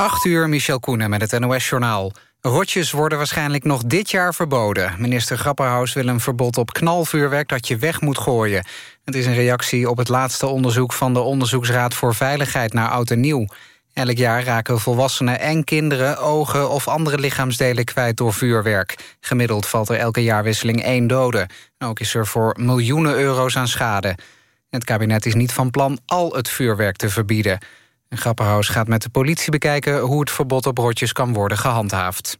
8 uur, Michel Koenen met het NOS-journaal. Rotjes worden waarschijnlijk nog dit jaar verboden. Minister Grapperhaus wil een verbod op knalvuurwerk dat je weg moet gooien. Het is een reactie op het laatste onderzoek van de Onderzoeksraad voor Veiligheid naar Oud en Nieuw. Elk jaar raken volwassenen en kinderen ogen of andere lichaamsdelen kwijt door vuurwerk. Gemiddeld valt er elke jaarwisseling één dode. Ook is er voor miljoenen euro's aan schade. Het kabinet is niet van plan al het vuurwerk te verbieden. Grapperhaus gaat met de politie bekijken hoe het verbod op rotjes kan worden gehandhaafd.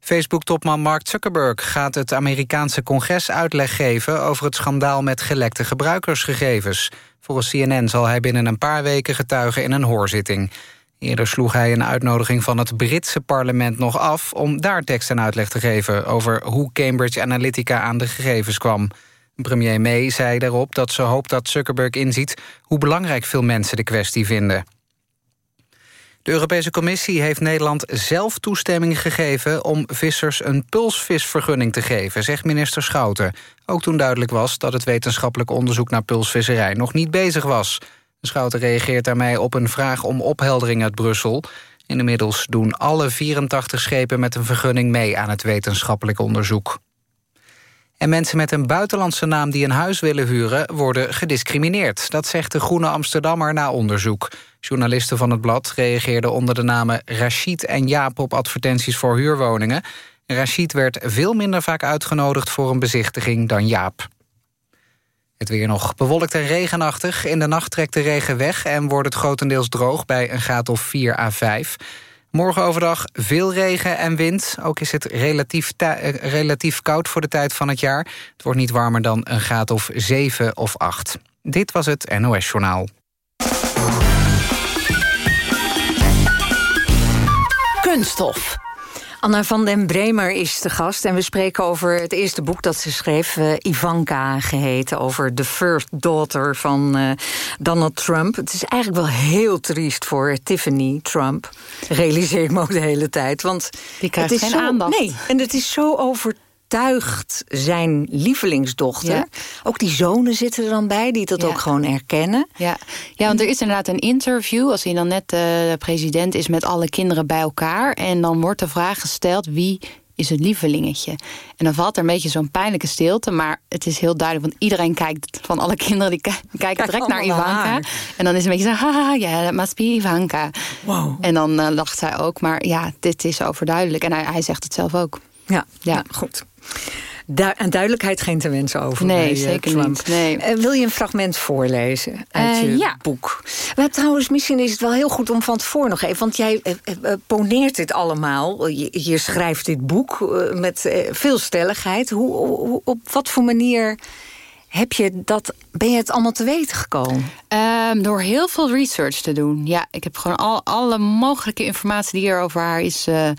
Facebook-topman Mark Zuckerberg gaat het Amerikaanse congres uitleg geven... over het schandaal met gelekte gebruikersgegevens. Volgens CNN zal hij binnen een paar weken getuigen in een hoorzitting. Eerder sloeg hij een uitnodiging van het Britse parlement nog af... om daar tekst en uitleg te geven over hoe Cambridge Analytica aan de gegevens kwam. Premier May zei daarop dat ze hoopt dat Zuckerberg inziet... hoe belangrijk veel mensen de kwestie vinden. De Europese Commissie heeft Nederland zelf toestemming gegeven... om vissers een pulsvisvergunning te geven, zegt minister Schouten. Ook toen duidelijk was dat het wetenschappelijk onderzoek... naar pulsvisserij nog niet bezig was. Schouten reageert daarmee op een vraag om opheldering uit Brussel. Inmiddels doen alle 84 schepen met een vergunning mee... aan het wetenschappelijk onderzoek. En mensen met een buitenlandse naam die een huis willen huren... worden gediscrimineerd. Dat zegt de Groene Amsterdammer na onderzoek. Journalisten van het blad reageerden onder de namen Rachid en Jaap... op advertenties voor huurwoningen. Rachid werd veel minder vaak uitgenodigd voor een bezichtiging dan Jaap. Het weer nog bewolkt en regenachtig. In de nacht trekt de regen weg en wordt het grotendeels droog... bij een graad of 4 à 5. Morgen overdag veel regen en wind. Ook is het relatief, eh, relatief koud voor de tijd van het jaar. Het wordt niet warmer dan een graad of 7 of 8. Dit was het NOS Journaal. Kunststof. Anna van den Bremer is de gast en we spreken over het eerste boek dat ze schreef, uh, Ivanka geheten, over de first daughter van uh, Donald Trump. Het is eigenlijk wel heel triest voor Tiffany Trump, realiseer ik me ook de hele tijd. Want Die krijgt het is geen zo, aandacht. Nee, en het is zo overtuigd zijn lievelingsdochter. Ja. Ook die zonen zitten er dan bij, die dat Ja. ook gewoon erkennen. Ja. ja, want er is inderdaad een interview... als hij dan net de president is met alle kinderen bij elkaar... en dan wordt de vraag gesteld wie is het lievelingetje. En dan valt er een beetje zo'n pijnlijke stilte... maar het is heel duidelijk, want iedereen kijkt... van alle kinderen die ki- kijken direct naar Ivanka. haar. En dan is het een beetje zo, haha, ja, dat must be Ivanka. Wow. En dan eh, lacht zij ook, maar ja, dit is overduidelijk. En hij, hij zegt het zelf ook. Ja, Ja. ja. goed. Du aan duidelijkheid geen te wensen over Nee, bij, eh, zeker Trump. niet. Nee. Eh, wil je een fragment voorlezen uit Eh, je ja. boek? Maar trouwens, misschien is het wel heel goed om van tevoren nog even... want jij poneert dit allemaal. Je, je schrijft dit boek met veel stelligheid. Hoe, hoe- op wat voor manier heb je dat, ben je het allemaal te weten gekomen? Ehm, door heel veel research te doen. Ja, ik heb gewoon al, alle mogelijke informatie die er over haar is eh, eh,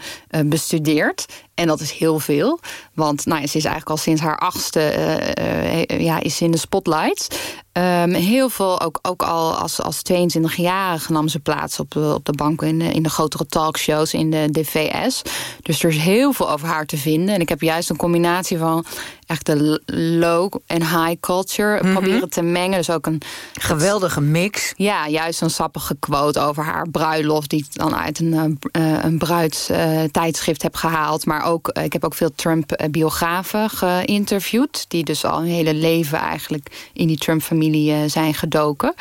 bestudeerd. En dat is heel veel. Want nou, ze is eigenlijk al sinds haar achtste eh, ja, is in de spotlights. Ehm, heel veel, ook, ook al als, als 22-jarige nam ze plaats op de, op de bank in de, in de grotere talkshows in de, de VS. Dus er is heel veel over haar te vinden. En ik heb juist een combinatie van echt de low en high culture proberen te mengen. Dus ook een Geweldige mix. ja, juist een sappige quote over haar bruiloft... die ik dan uit een, uh, een bruidstijdschrift heb gehaald. Maar ook, eh, ik heb ook veel Trump-biografen geïnterviewd... die dus al hun hele leven eigenlijk in die Trump-familie eh, zijn gedoken.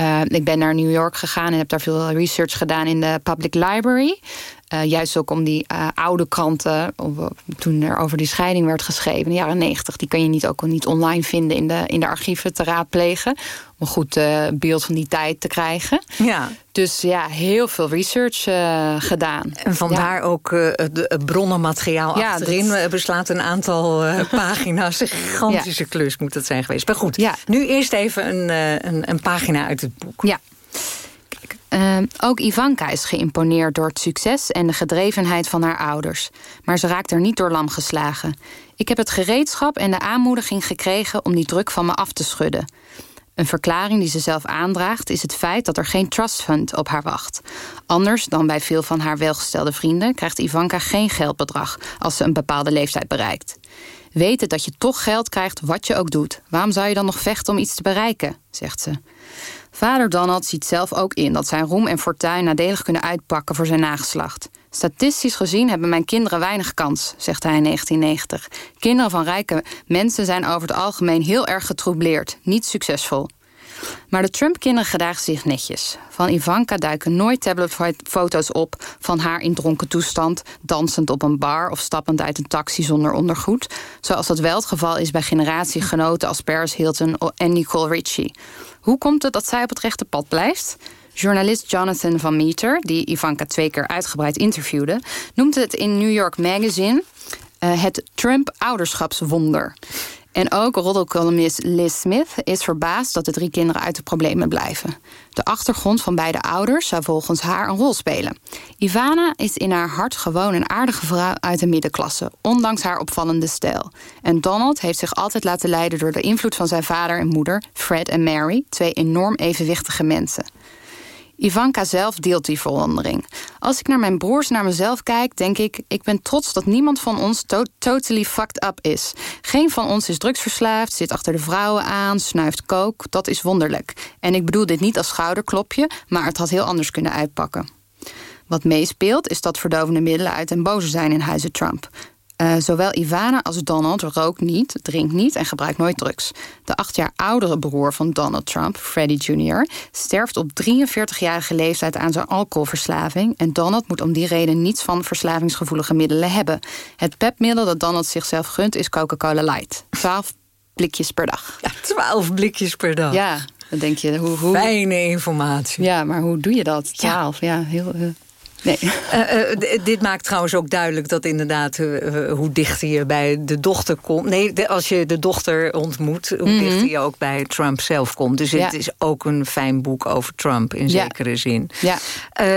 Uh, ik ben naar New York gegaan en heb daar veel research gedaan in de Public Library... Uh, juist ook om die uh, oude kranten, toen er over die scheiding werd geschreven in de jaren negentig, die kan je niet, ook niet online vinden in de, in de archieven te raadplegen. Om een goed uh, beeld van die tijd te krijgen. Ja. Dus ja, heel veel research gedaan. En vandaar ja. ook het bronnenmateriaal ja, achterin dat... beslaat een aantal pagina's. Een gigantische ja. klus moet het zijn geweest. Maar goed, ja. nu eerst even een, een, een pagina uit het boek. Ja. Uh, ook Ivanka is geïmponeerd door het succes en de gedrevenheid van haar ouders. Maar ze raakt er niet door lam geslagen. Ik heb het gereedschap en de aanmoediging gekregen om die druk van me af te schudden. Een verklaring die ze zelf aandraagt is het feit dat er geen trust fund op haar wacht. Anders dan bij veel van haar welgestelde vrienden krijgt Ivanka geen geldbedrag als ze een bepaalde leeftijd bereikt. Weten dat je toch geld krijgt wat je ook doet. Waarom zou je dan nog vechten om iets te bereiken, zegt ze. Vader Donald ziet zelf ook in dat zijn roem en fortuin nadelig kunnen uitpakken voor zijn nageslacht. Statistisch gezien hebben mijn kinderen weinig kans, zegt hij in 1990. Kinderen van rijke mensen zijn over het algemeen heel erg getroubleerd, niet succesvol. Maar de Trump-kinderen gedragen zich netjes. Van Ivanka duiken nooit tabletfoto's op van haar in dronken toestand, dansend op een bar of stappend uit een taxi zonder ondergoed, zoals dat wel het geval is bij generatiegenoten als Paris Hilton en Nicole Richie. Hoe komt het dat zij op het rechte pad blijft? Journalist Jonathan van Meter, die Ivanka twee keer uitgebreid interviewde, noemt het in New York Magazine uh, het Trump-ouderschapswonder. En ook roddelcolumnist Liz Smith is verbaasd dat de drie kinderen uit de problemen blijven. De achtergrond van beide ouders zou volgens haar een rol spelen. Ivana is in haar hart gewoon een aardige vrouw uit de middenklasse, ondanks haar opvallende stijl. En Donald heeft zich altijd laten leiden door de invloed van zijn vader en moeder, Fred en Mary, twee enorm evenwichtige mensen. Ivanka zelf deelt die verwondering. Als ik naar mijn broers naar mezelf kijk, denk ik... ik ben trots dat niemand van ons totally fucked up is. Geen van ons is drugsverslaafd, zit achter de vrouwen aan... snuift kook, dat is wonderlijk. En ik bedoel dit niet als schouderklopje... maar het had heel anders kunnen uitpakken. Wat meespeelt is dat verdovende middelen uit en boze zijn in huizen Trump. Uh, zowel Ivana als Donald rookt niet, drinkt niet en gebruikt nooit drugs. De acht jaar oudere broer van Donald Trump, Freddie Jr., sterft op 43-jarige leeftijd aan zijn alcoholverslaving. En Donald moet om die reden niets van verslavingsgevoelige middelen hebben. Het pepmiddel dat Donald zichzelf gunt is Coca-Cola Light. 12 blikjes per dag. Ja, 12 blikjes per dag. Ja, dan denk je, hoe, hoe... Fijne informatie. Ja, maar hoe doe je dat? 12, ja, ja heel... Nee. Uh, uh, dit maakt trouwens ook duidelijk dat inderdaad uh, hoe dichter je bij de dochter komt. Nee, de, als je de dochter ontmoet, hoe mm -hmm. dichter je ook bij Trump zelf komt. Dus ja. het is ook een fijn boek over Trump in ja. zekere zin. Ja.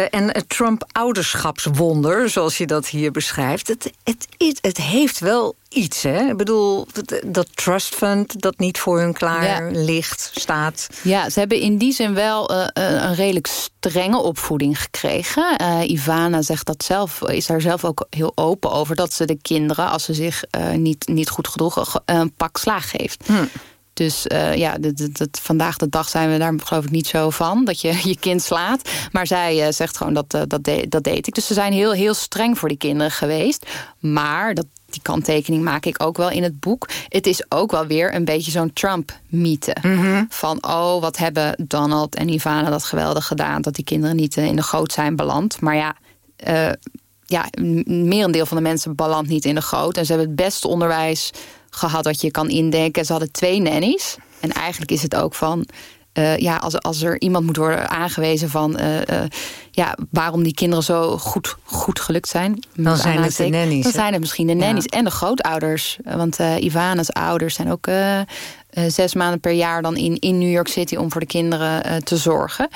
en het Trump-ouderschapswonder, zoals je dat hier beschrijft, het, het, het, het heeft wel iets, hè? Ik bedoel, dat trust fund dat niet voor hun klaar ja. ligt, staat. Ja, ze hebben in die zin wel uh, een redelijk strenge opvoeding gekregen. Uh, Ivana zegt dat zelf, is daar zelf ook heel open over... dat ze de kinderen, als ze zich uh, niet, niet goed gedroegen... een pak slaag geeft. Hm. Dus uh, ja, dat, vandaag de dag zijn we daar geloof ik niet zo van. Dat je je kind slaat. Maar zij uh, zegt gewoon dat, uh, dat, de, dat deed ik. Dus ze zijn heel, heel streng voor die kinderen geweest. Maar dat, die kanttekening maak ik ook wel in het boek. Het is ook wel weer een beetje zo'n Trump-mythe. Mm -hmm. Van, oh, wat hebben Donald en Ivana dat geweldig gedaan... dat die kinderen niet in de goot zijn beland. Maar ja, uh, ja, merendeel van de mensen belandt niet in de goot. En ze hebben het beste onderwijs gehad wat je kan indenken. Ze hadden twee nannies. En eigenlijk is het ook van... Uh, ja, als, als er iemand moet worden aangewezen van... Uh, uh, ja, waarom die kinderen zo goed, goed gelukt zijn. Dan zijn het de nannies. Dan zijn het misschien de nannies ja. en de grootouders. Want Ivana's ouders zijn ook zes maanden per jaar... dan in, in New York City om voor de kinderen te zorgen.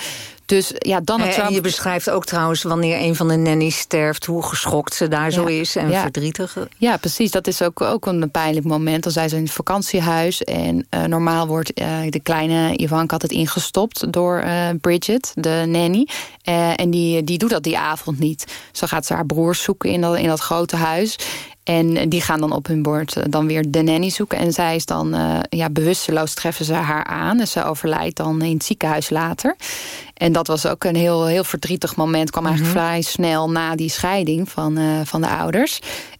Dus ja, Donald Trump... En je beschrijft ook trouwens wanneer een van de nannies sterft... hoe geschokt ze daar ja. zo is en ja. verdrietig. Ja, precies. Dat is ook, ook een pijnlijk moment. Dan zijn ze in het vakantiehuis. En uh, normaal wordt uh, de kleine Ivanka altijd ingestopt door uh, Bridget, de nanny. en die, die doet dat die avond niet. Zo gaat ze haar broers zoeken in dat, in dat grote huis. En die gaan dan op hun bord dan weer de nanny zoeken. En zij is dan uh, ja, bewusteloos treffen ze haar aan. En ze overlijdt dan in het ziekenhuis later. En dat was ook een heel, heel verdrietig moment. kwam eigenlijk mm -hmm. vrij snel na die scheiding van, uh, van de ouders.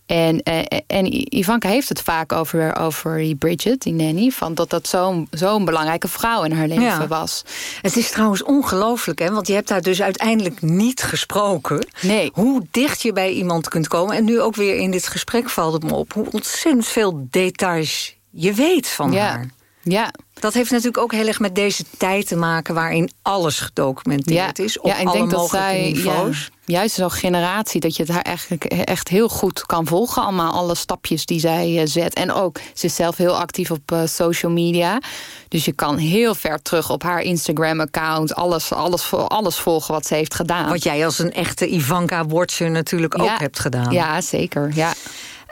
En, uh, en Ivanka heeft het vaak over, over die Bridget, die nanny... Van dat dat zo'n zo'n belangrijke vrouw in haar leven ja. was. Het is trouwens ongelooflijk, hè? want je hebt haar dus uiteindelijk niet gesproken. Nee. Hoe dicht je bij iemand kunt komen. En nu ook weer in dit gesprek valt het me op... hoe ontzettend veel details je weet van ja. haar. Ja, dat heeft natuurlijk ook heel erg met deze tijd te maken... waarin alles gedocumenteerd ja. is, op ja, ik alle denk mogelijke dat zij, niveaus. Ja, juist zo'n generatie, dat je het haar eigenlijk echt heel goed kan volgen. Allemaal alle stapjes die zij uh, zet. En ook, ze is zelf heel actief op uh, social media. Dus je kan heel ver terug op haar Instagram-account... Alles, alles, alles volgen wat ze heeft gedaan. Wat jij als een echte Ivanka-watcher natuurlijk ook hebt gedaan. Ja, zeker, ja.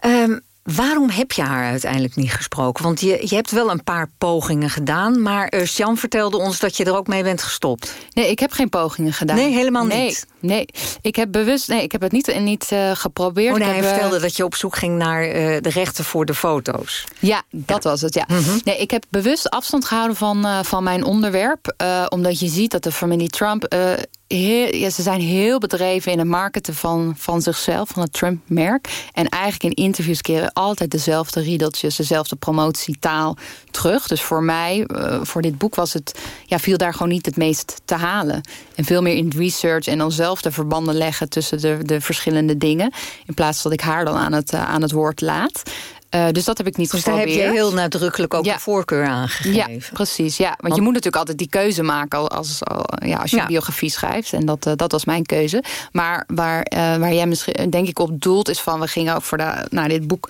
Um, Waarom heb je haar uiteindelijk niet gesproken? Want je, je hebt wel een paar pogingen gedaan... maar uh, Sjan vertelde ons dat je er ook mee bent gestopt. Nee, ik heb geen pogingen gedaan. Nee, helemaal nee, niet? Nee, ik heb bewust... Nee, ik heb het niet, niet uh, geprobeerd. Oh, nee, hij vertelde dat je op zoek ging naar uh, de rechten voor de foto's. Ja, dat ja. was het, ja. Mm -hmm. Nee, ik heb bewust afstand gehouden van, van mijn onderwerp. omdat je ziet dat de familie Trump... Ja, ze zijn heel bedreven in het marketen van, van zichzelf, van het Trump-merk. En eigenlijk in interviews keren altijd dezelfde riedeltjes, dezelfde promotietaal terug. Dus voor mij, uh, voor dit boek, was het, ja, viel daar gewoon niet het meest te halen. En veel meer in research en dan zelf de verbanden leggen tussen de, de verschillende dingen. In plaats dat ik haar dan aan het, uh, aan het woord laat. Uh, dus dat heb ik niet dus geprobeerd. daar heb je heel nadrukkelijk ook ja. de voorkeur aangegeven. Ja, precies. Ja. Want, Want, je moet natuurlijk altijd die keuze maken als, als, ja, als je ja. een biografie schrijft. En dat, uh, dat was mijn keuze. Maar waar, uh, waar jij misschien denk ik op doelt is van... we gingen ook voor de, nou, dit boek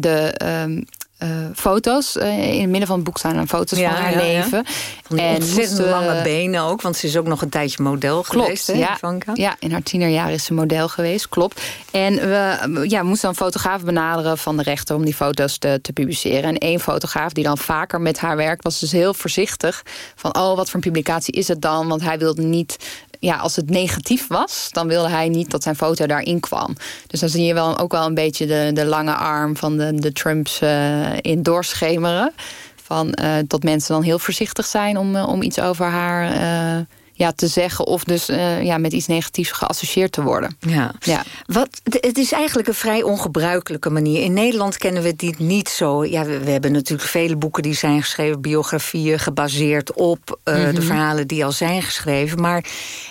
de... Uh, foto's. Uh, in het midden van het boek staan er foto's ja, van haar ja, leven. Ja. en ontzettend moest, lange benen ook, want ze is ook nog een tijdje model klopt, geweest. Hè, ja, Ivanka? ja, in haar tienerjaar is ze model geweest, klopt. En we ja, moesten een fotograaf benaderen van de rechter om die foto's te, te publiceren. En één fotograaf die dan vaker met haar werkt, was dus heel voorzichtig. Van, oh, wat voor een publicatie is het dan? Want hij wilde niet ja, als het negatief was, dan wilde hij niet dat zijn foto daarin kwam. Dus dan zie je wel, ook wel een beetje de, de lange arm van de, de Trumps uh, in doorschemeren. Van, uh, dat mensen dan heel voorzichtig zijn om, uh, om iets over haar ja, te zeggen... of dus uh, ja, met iets negatiefs geassocieerd te worden. Ja. Ja. Wat, het is eigenlijk een vrij ongebruikelijke manier. In Nederland kennen we dit niet zo. Ja, we, we hebben natuurlijk vele boeken die zijn geschreven... biografieën gebaseerd op uh, mm -hmm. de verhalen die al zijn geschreven. Maar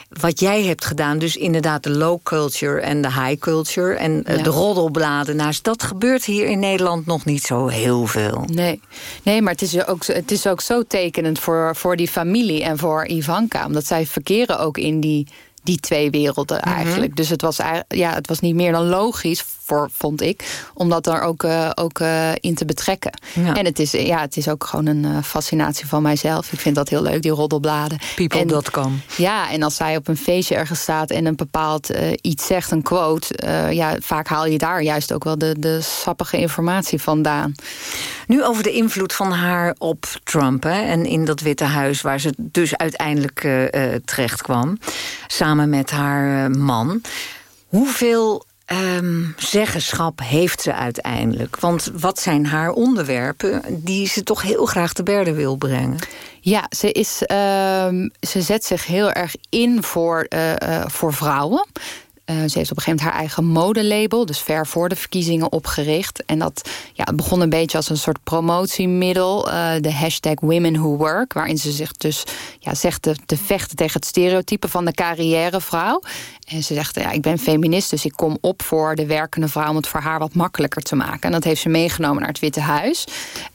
wat jij hebt gedaan, dus inderdaad de low culture en de high culture... en uh, ja. de roddelbladen naast, dat gebeurt hier in Nederland nog niet zo heel veel. Nee, nee maar het is ook, het is ook zo tekenend voor, voor die familie en voor Ivanka. Omdat zij verkeren ook in die, die twee werelden Mhm. eigenlijk. Mm -hmm. Dus het was, ja, het was niet meer dan logisch, voor, vond ik, om dat daar ook, uh, ook uh, in te betrekken. Ja. En het is, ja, het is ook gewoon een uh, fascinatie van mijzelf. Ik vind dat heel leuk, die roddelbladen. People.com. Ja, en als zij op een feestje ergens staat en een bepaald iets zegt, een quote... ja, vaak haal je daar juist ook wel de, de sappige informatie vandaan. Nu over de invloed van haar op Trump hè, en in dat Witte Huis... waar ze dus uiteindelijk terecht kwam, samen met haar man. Hoeveel um, zeggenschap heeft ze uiteindelijk? Want wat zijn haar onderwerpen die ze toch heel graag te berde wil brengen? Ja, ze, is, uh, ze zet zich heel erg in voor, uh, voor vrouwen. Uh, ze heeft op een gegeven moment haar eigen modelabel... dus ver voor de verkiezingen opgericht. En dat ja, begon een beetje als een soort promotiemiddel. De hashtag Women Who Work. Waarin ze zich dus ja, zegt te, te vechten tegen het stereotype van de carrièrevrouw. En ze zegt, ja, ik ben feminist, dus ik kom op voor de werkende vrouw... om het voor haar wat makkelijker te maken. En dat heeft ze meegenomen naar het Witte Huis.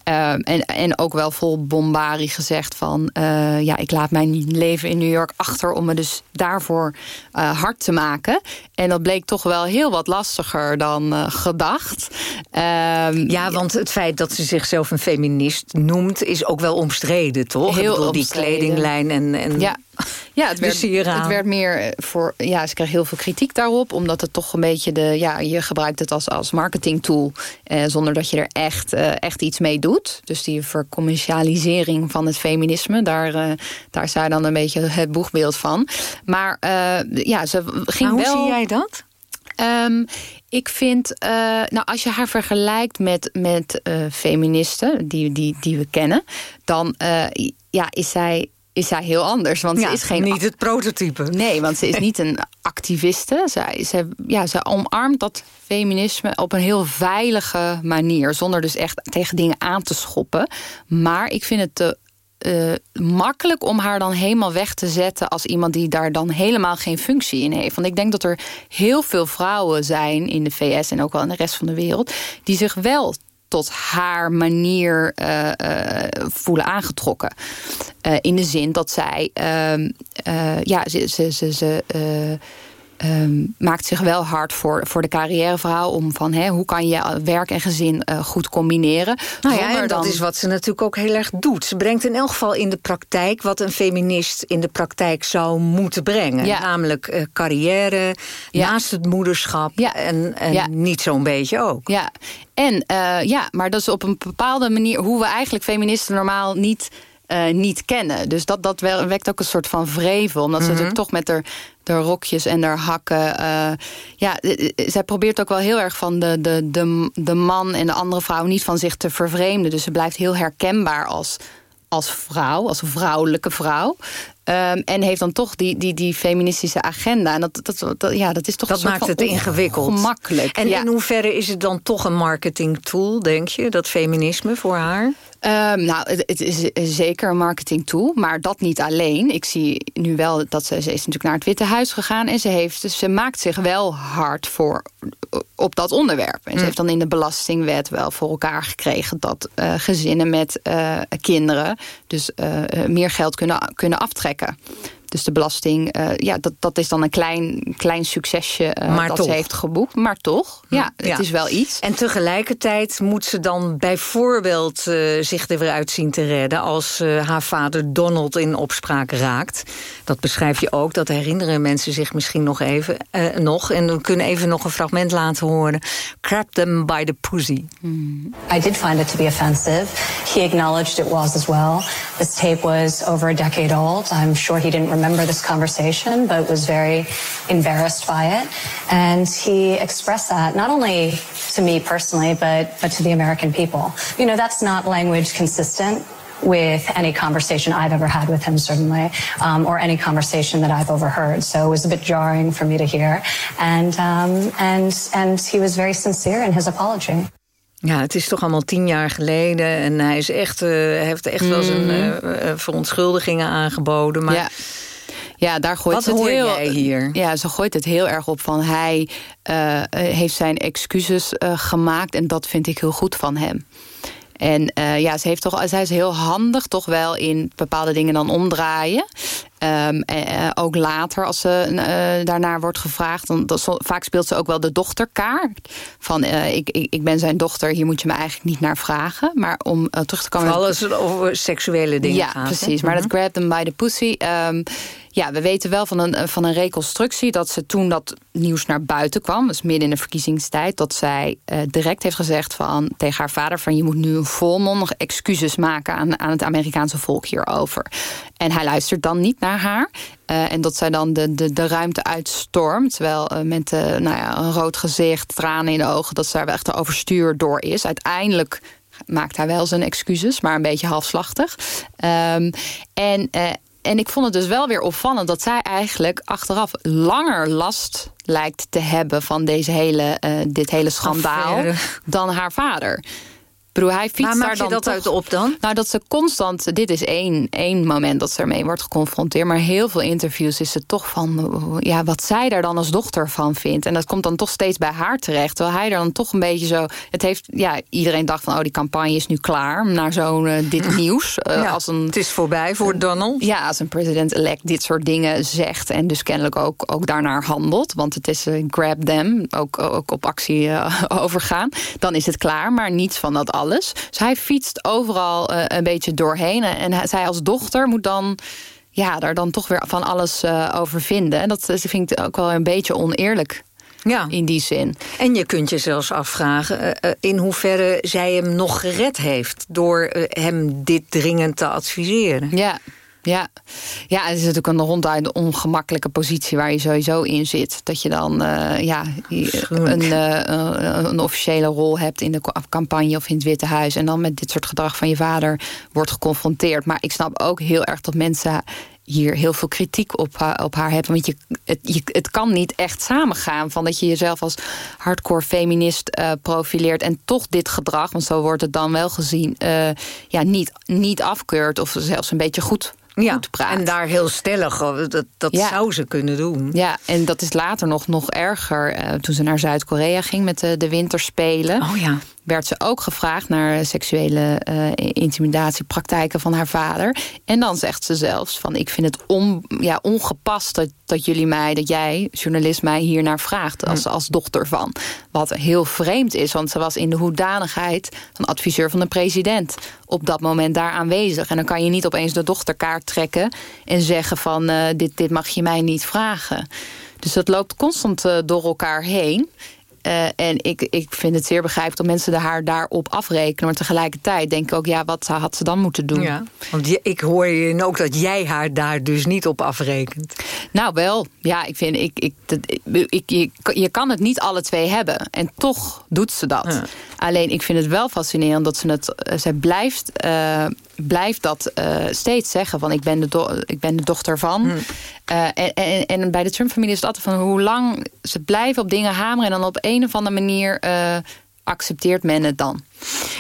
Uh, en, en ook wel vol bombarie gezegd van... Uh, ja, ik laat mijn leven in New York achter... om me dus daarvoor uh, hard te maken. En dat bleek toch wel heel wat lastiger dan uh, gedacht. Um, ja, want het feit dat ze zichzelf een feminist noemt... is ook wel omstreden, toch? Heel bedoel, omstreden. Die kledinglijn en... en ja. Ja, het werd, het werd meer voor. Ja, ze kreeg heel veel kritiek daarop. Omdat het toch een beetje de. Ja, je gebruikt het als, als marketingtool. Eh, zonder dat je er echt, eh, echt iets mee doet. Dus die vercommercialisering van het feminisme. Daar, uh, daar zij dan een beetje het boegbeeld van. Maar ja, ze ging maar hoe wel. zie jij dat? Um, ik vind, uh, nou, als je haar vergelijkt met, met uh, feministen die, die, die we kennen, dan uh, ja, is zij is zij heel anders. Want ja, ze is geen niet het prototype. Nee, want ze is niet een activiste. Zij, ze, ja, ze omarmt dat feminisme op een heel veilige manier. Zonder dus echt tegen dingen aan te schoppen. Maar ik vind het te uh, makkelijk om haar dan helemaal weg te zetten... als iemand die daar dan helemaal geen functie in heeft. Want ik denk dat er heel veel vrouwen zijn in de VS... en ook wel in de rest van de wereld... die zich wel tot haar manier uh, uh, voelen aangetrokken. Uh, in de zin dat zij... ja, ze... ze, ze, ze ehm, maakt zich wel hard voor, voor de carrièrevrouw... om van hè, hoe kan je werk en gezin uh, goed combineren. Nou ja, en dat is wat ze natuurlijk ook heel erg doet. Ze brengt in elk geval in de praktijk... wat een feminist in de praktijk zou moeten brengen. Ja. Namelijk uh, carrière, ja. naast het moederschap... Ja. en, en niet zo'n beetje ook. Ja, en uh, ja, maar dat is op een bepaalde manier... hoe we eigenlijk feministen normaal niet uh, niet kennen. Dus dat, dat wekt ook een soort van vrevel. Omdat ze natuurlijk toch met haar, de rokjes en haar hakken... Uh, ja, zij probeert ook wel heel erg van de, de, de, de man en de andere vrouw... niet van zich te vervreemden. Dus ze blijft heel herkenbaar als, als vrouw, als vrouwelijke vrouw. Um, en heeft dan toch die, die, die feministische agenda. En dat, dat, dat ja, dat is toch dat maakt het ingewikkeld. Gemakkelijk. En in hoeverre is het dan toch een marketing tool, denk je, dat feminisme voor haar? Um, nou, het, het, is zeker een marketing tool, maar dat niet alleen. Ik zie nu wel dat ze, ze is natuurlijk naar het Witte Huis gegaan... en ze, heeft, dus ze maakt zich wel hard voor op dat onderwerp. En ze hm. heeft dan in de belastingwet wel voor elkaar gekregen... dat uh, gezinnen met uh, kinderen dus uh, meer geld kunnen, kunnen aftrekken. Dus de belasting, uh, ja, dat, dat is dan een klein, klein succesje uh, dat ze heeft geboekt. Maar toch, hm, ja, het is wel iets. En tegelijkertijd moet ze dan bijvoorbeeld uh, zich er weer uit zien te redden... als haar vader Donald in opspraak raakt. Dat beschrijf je ook, dat herinneren mensen zich misschien nog even. nog, en we kunnen even nog een fragment laten horen. Crap them by the pussy. Mm. I did find it to be offensive. He acknowledged it was as well. This tape was over a decade old. I'm sure he didn't remember this conversation, but was very embarrassed by it. And he expressed that not only to me personally, but, but to the American people. You know, that's not language consistent with any conversation I've ever had with him, certainly, um, or any conversation that I've overheard. So it was a bit jarring for me to hear. And, um, and, and he was very sincere in his apology. Ja, het is toch allemaal tien jaar geleden. En hij is echt, uh, heeft echt mm. wel zijn uh, verontschuldigingen aangeboden. Maar ja. Ja, daar gooit Wat het hoor heel, jij hier? Ja, ze gooit het heel erg op van hij uh, heeft zijn excuses uh, gemaakt en dat vind ik heel goed van hem. En uh, ja, ze heeft toch, zij is heel handig toch wel in bepaalde dingen dan omdraaien. Um, ook later, als ze uh, daarnaar wordt gevraagd... Dan, dat, vaak speelt ze ook wel de dochterkaart. Van, ik, ik, ik ben zijn dochter, hier moet je me eigenlijk niet naar vragen. Maar om terug te komen... Vooral als het over seksuele dingen ja, gaat. Ja, precies. Maar dat mhm. grab them by the pussy... Um, ja, we weten wel van een, van een reconstructie dat ze toen dat nieuws naar buiten kwam, dus midden in de verkiezingstijd, dat zij direct heeft gezegd van, tegen haar vader van je moet nu volmondig excuses maken aan, aan het Amerikaanse volk hierover. En hij luistert dan niet naar haar. Uh, en dat zij dan de, de, de ruimte uitstormt. Terwijl uh, met uh, nou ja, een rood gezicht, tranen in de ogen... dat ze daar wel echt overstuur door is. Uiteindelijk maakt hij wel zijn excuses, maar een beetje halfslachtig. Um, en, en ik vond het dus wel weer opvallend dat zij eigenlijk achteraf langer last lijkt te hebben van deze hele, dit hele schandaal Affaire. dan haar vader bedoel, hij fietst maar maak je dat toch, uit op dan? Nou, dat ze constant... Dit is één, één moment dat ze ermee wordt geconfronteerd. Maar heel veel interviews is het toch van... Ja, wat zij daar dan als dochter van vindt. En dat komt dan toch steeds bij haar terecht. Terwijl hij er dan toch een beetje zo... Het heeft, ja, iedereen dacht van... Oh, die campagne is nu klaar. Naar zo'n uh, dit nieuws. Uh, ja, als een, het is voorbij voor uh, Donald. Ja, als een president-elect dit soort dingen zegt. En dus kennelijk ook, ook daarnaar handelt. Want het is uh, grab them. Ook, ook op actie overgaan. Dan is het klaar. Maar niets van dat alles alles. Dus hij fietst overal uh, een beetje doorheen. En zij als dochter moet dan ja, daar dan toch weer van alles uh, over vinden. En dat vind ik ook wel een beetje oneerlijk. Ja. In die zin. En je kunt je zelfs afvragen uh, in hoeverre zij hem nog gered heeft... door uh, hem dit dringend te adviseren. Ja, ja. ja, het is natuurlijk een ronduit ongemakkelijke positie waar je sowieso in zit. Dat je dan uh, ja, een, uh, een officiële rol hebt in de campagne of in het Witte Huis. En dan met dit soort gedrag van je vader wordt geconfronteerd. Maar ik snap ook heel erg dat mensen hier heel veel kritiek op, uh, op haar hebben. Want je, het, je, het kan niet echt samengaan van dat je jezelf als hardcore feminist uh, profileert... en toch dit gedrag, want zo wordt het dan wel gezien... Uh, ja, niet, niet afkeurt of zelfs een beetje goed ja, En daar heel stellig, dat, dat ja. zou ze kunnen doen. Ja, en dat is later nog, nog erger. Uh, toen ze naar Zuid-Korea ging met de, de winterspelen. Oh ja. Werd ze ook gevraagd naar seksuele uh, intimidatiepraktijken van haar vader. En dan zegt ze zelfs van ik vind het on, ja, ongepast dat, dat jullie mij, dat jij, journalist, mij hier naar vraagt als, als dochter van. Wat heel vreemd is, want ze was in de hoedanigheid van adviseur van de president op dat moment daar aanwezig. En dan kan je niet opeens de dochterkaart trekken en zeggen van uh, dit, dit mag je mij niet vragen. Dus dat loopt constant uh, door elkaar heen. Uh, en ik, ik vind het zeer begrijpelijk dat mensen de haar daarop afrekenen. Maar tegelijkertijd denk ik ook, ja, wat had ze dan moeten doen? Ja, want ik hoor je ook dat jij haar daar dus niet op afrekent. Nou wel, ja, ik vind, ik, ik, ik, je, je kan het niet alle twee hebben. En toch doet ze dat. Alleen, ik vind het wel fascinerend dat ze het, eh, ze blijft... Uh, blijft dat uh, steeds zeggen van ik ben de, ik ben de dochter van. Hmm. Uh, en, en, en, bij de Trump-familie is het altijd van hoe lang ze blijven op dingen hameren... en dan op een of andere manier uh, accepteert men het dan.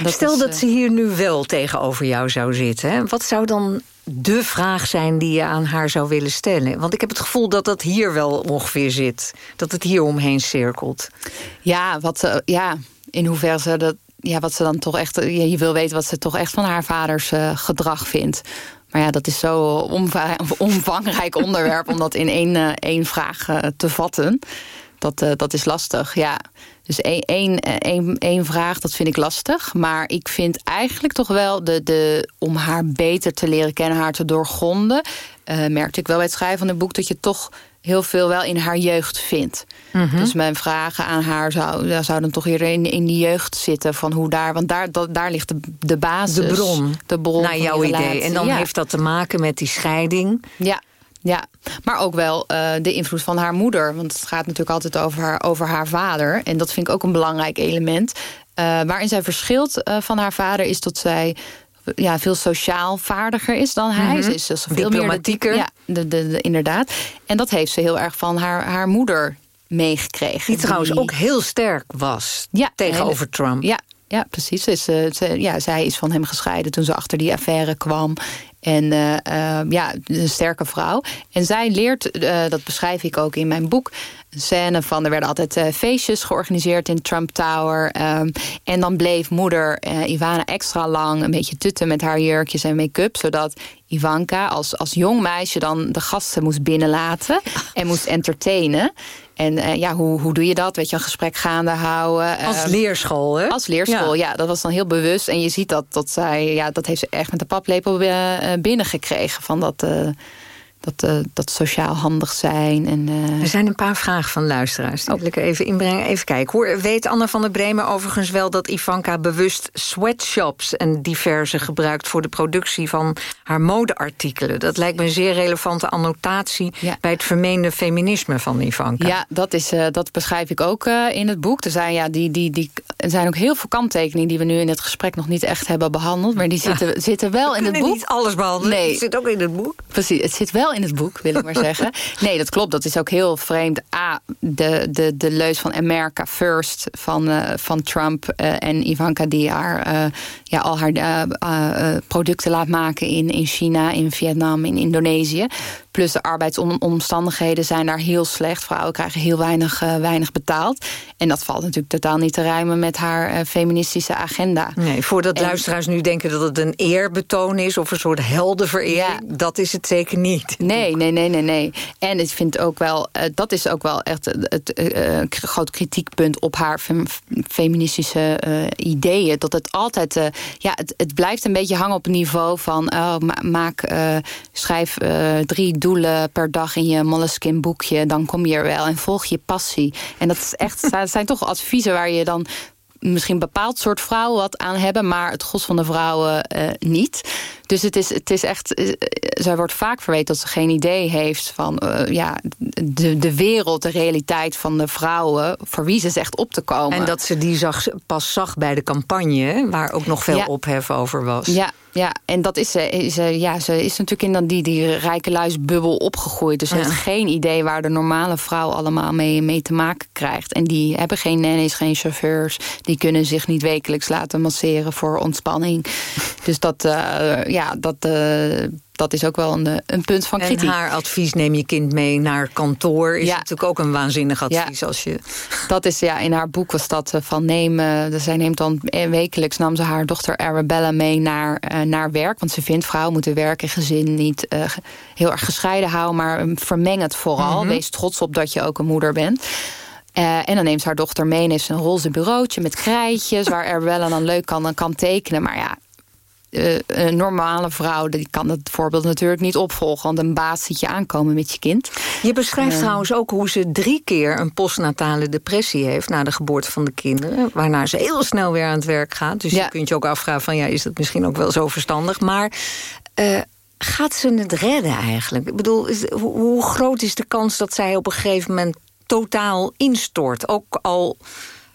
Dat Stel is, dat ze hier nu wel tegenover jou zou zitten. Wat zou dan de vraag zijn die je aan haar zou willen stellen? Want ik heb het gevoel dat dat hier wel ongeveer zit. Dat het hier omheen cirkelt. Ja, wat, ja in hoeverre ze dat ja, wat ze dan toch echt. Je wil weten wat ze toch echt van haar vaders uh, gedrag vindt. Maar ja, dat is zo'n omvangrijk onderwerp om dat in één, uh, één vraag uh, te vatten. Dat, dat is lastig, ja. Dus één, één, één, één vraag, dat vind ik lastig. Maar ik vind eigenlijk toch wel, de, de, om haar beter te leren kennen, haar te doorgronden... merkte ik wel bij het schrijven van het boek... dat je toch heel veel wel in haar jeugd vindt. Mhm. Dus mijn vragen aan haar zou, ja, zouden toch hier in, in die jeugd zitten. Van hoe daar, want daar, dat, daar ligt de, de basis. De bron. De bron naar jouw idee. En dan heeft dat te maken met die scheiding. Ja. Ja, maar ook wel uh, de invloed van haar moeder. Want het gaat natuurlijk altijd over haar, over haar vader. En dat vind ik ook een belangrijk element. Uh, waarin zij verschilt uh, van haar vader is dat zij ja, veel sociaal vaardiger is dan hij. Mm Ze is dus veel meer de, ja, de, de, de, inderdaad. En dat heeft ze heel erg van haar, haar moeder meegekregen. Die trouwens ook heel sterk was ja, tegenover Trump. Ja, ja, precies. Is, ze, ja, zij is van hem gescheiden toen ze achter die affaire kwam. En uh, uh, ja, een sterke vrouw. En zij leert, uh, dat beschrijf ik ook in mijn boek... een scène van, er werden altijd feestjes georganiseerd in Trump Tower. Um, en dan bleef moeder Ivana extra lang een beetje tutten met haar jurkjes en make-up... zodat Ivanka als, als jong meisje dan de gasten moest binnenlaten... en moest entertainen. En uh, ja, hoe, hoe doe je dat? Weet je, een gesprek gaande houden. Als uh, leerschool, hè? Als leerschool, ja. ja. Dat was dan heel bewust. En je ziet dat, dat zij, ja, dat heeft ze echt met de paplepel uh, binnengekregen. Van dat, dat, uh, dat sociaal handig zijn. En, uh... Er zijn een paar vragen van luisteraars. Die oh. wil ik even inbrengen. Even kijken. Hoor, weet Anne van der Bremen overigens wel dat Ivanka bewust sweatshops en diverse gebruikt voor de productie van haar modeartikelen? Dat lijkt me een zeer relevante annotatie ja. bij het vermeende feminisme van Ivanka. Ja, dat, is, uh, dat beschrijf ik ook in het boek. Er zijn, ja, die, die, die, er zijn ook heel veel kanttekeningen die we nu in het gesprek nog niet echt hebben behandeld. Maar die zitten, ja. zitten wel in het boek. niet alles behandelen. Nee. Het zit ook in het boek. Precies, het zit wel in het boek, wil ik maar zeggen. Nee, dat klopt. Dat is ook heel vreemd. A, de, de, de leus van America First van, uh, van Trump uh, en Ivanka... die haar, uh, ja, al haar producten laat maken in, in China, in Vietnam, in Indonesië. Plus de arbeidsomstandigheden zijn daar heel slecht. Vrouwen krijgen heel weinig, uh, weinig betaald. En dat valt natuurlijk totaal niet te rijmen met haar uh, feministische agenda. Nee, voordat en, luisteraars nu denken dat het een eerbetoon is... of een soort heldenverering, ja. dat is het zeker niet. Nee, nee, nee, nee, nee. En ik vind ook wel, uh, dat is ook wel echt het groot kritiekpunt... op haar fem, feministische ideeën. Dat het altijd, ja, het, het, blijft een beetje hangen op het niveau van... Oh, ma maak, schrijf drie doelen per dag in je Moleskine boekje... dan kom je er wel en volg je passie. En dat, is echt, dat zijn toch adviezen waar je dan misschien een bepaald soort vrouwen wat aan hebben... maar het gros van de vrouwen uh, niet. Dus het is, het is echt... Uh, zij wordt vaak verweten dat ze geen idee heeft van... Uh, ja, de, de wereld, de realiteit van de vrouwen... voor wie ze zegt op te komen. En dat ze die zag, pas zag bij de campagne... waar ook nog veel ja. ophef over was. Ja, ja, en dat is ze. Is, ja, ze is natuurlijk in dan die, die rijke luisbubbel opgegroeid. Dus ze ja. heeft geen idee waar de normale vrouw allemaal mee, mee te maken krijgt. En die hebben geen nannies, geen chauffeurs. Die kunnen zich niet wekelijks laten masseren voor ontspanning. Dus dat, uh, ja, dat, uh, dat is ook wel een, een punt van kritiek. En haar advies neem je kind mee naar kantoor... is ja. natuurlijk ook een waanzinnig advies. Als je... Dat is, ja, in haar boek was dat van nemen... zij neemt dan wekelijks nam ze haar dochter Arabella mee naar, naar werk. Want ze vindt vrouwen moeten werken, gezin niet heel erg gescheiden houden... maar vermeng het vooral. Mhm. Wees trots op dat je ook een moeder bent. Uh, en dan neemt haar dochter mee en heeft ze een roze bureautje met krijtjes... waar wel dan leuk kan, kan tekenen. Maar ja, uh, een normale vrouw die kan het voorbeeld natuurlijk niet opvolgen. Want een baas ziet je aankomen met je kind. Je beschrijft uh, trouwens ook hoe ze drie keer een postnatale depressie heeft... na de geboorte van de kinderen. Waarna ze heel snel weer aan het werk gaat. Dus ja. je kunt je ook afvragen van ja, is dat misschien ook wel zo verstandig. Maar gaat ze het redden eigenlijk? Ik bedoel, is, hoe, hoe groot is de kans dat zij op een gegeven moment totaal instort. Ook al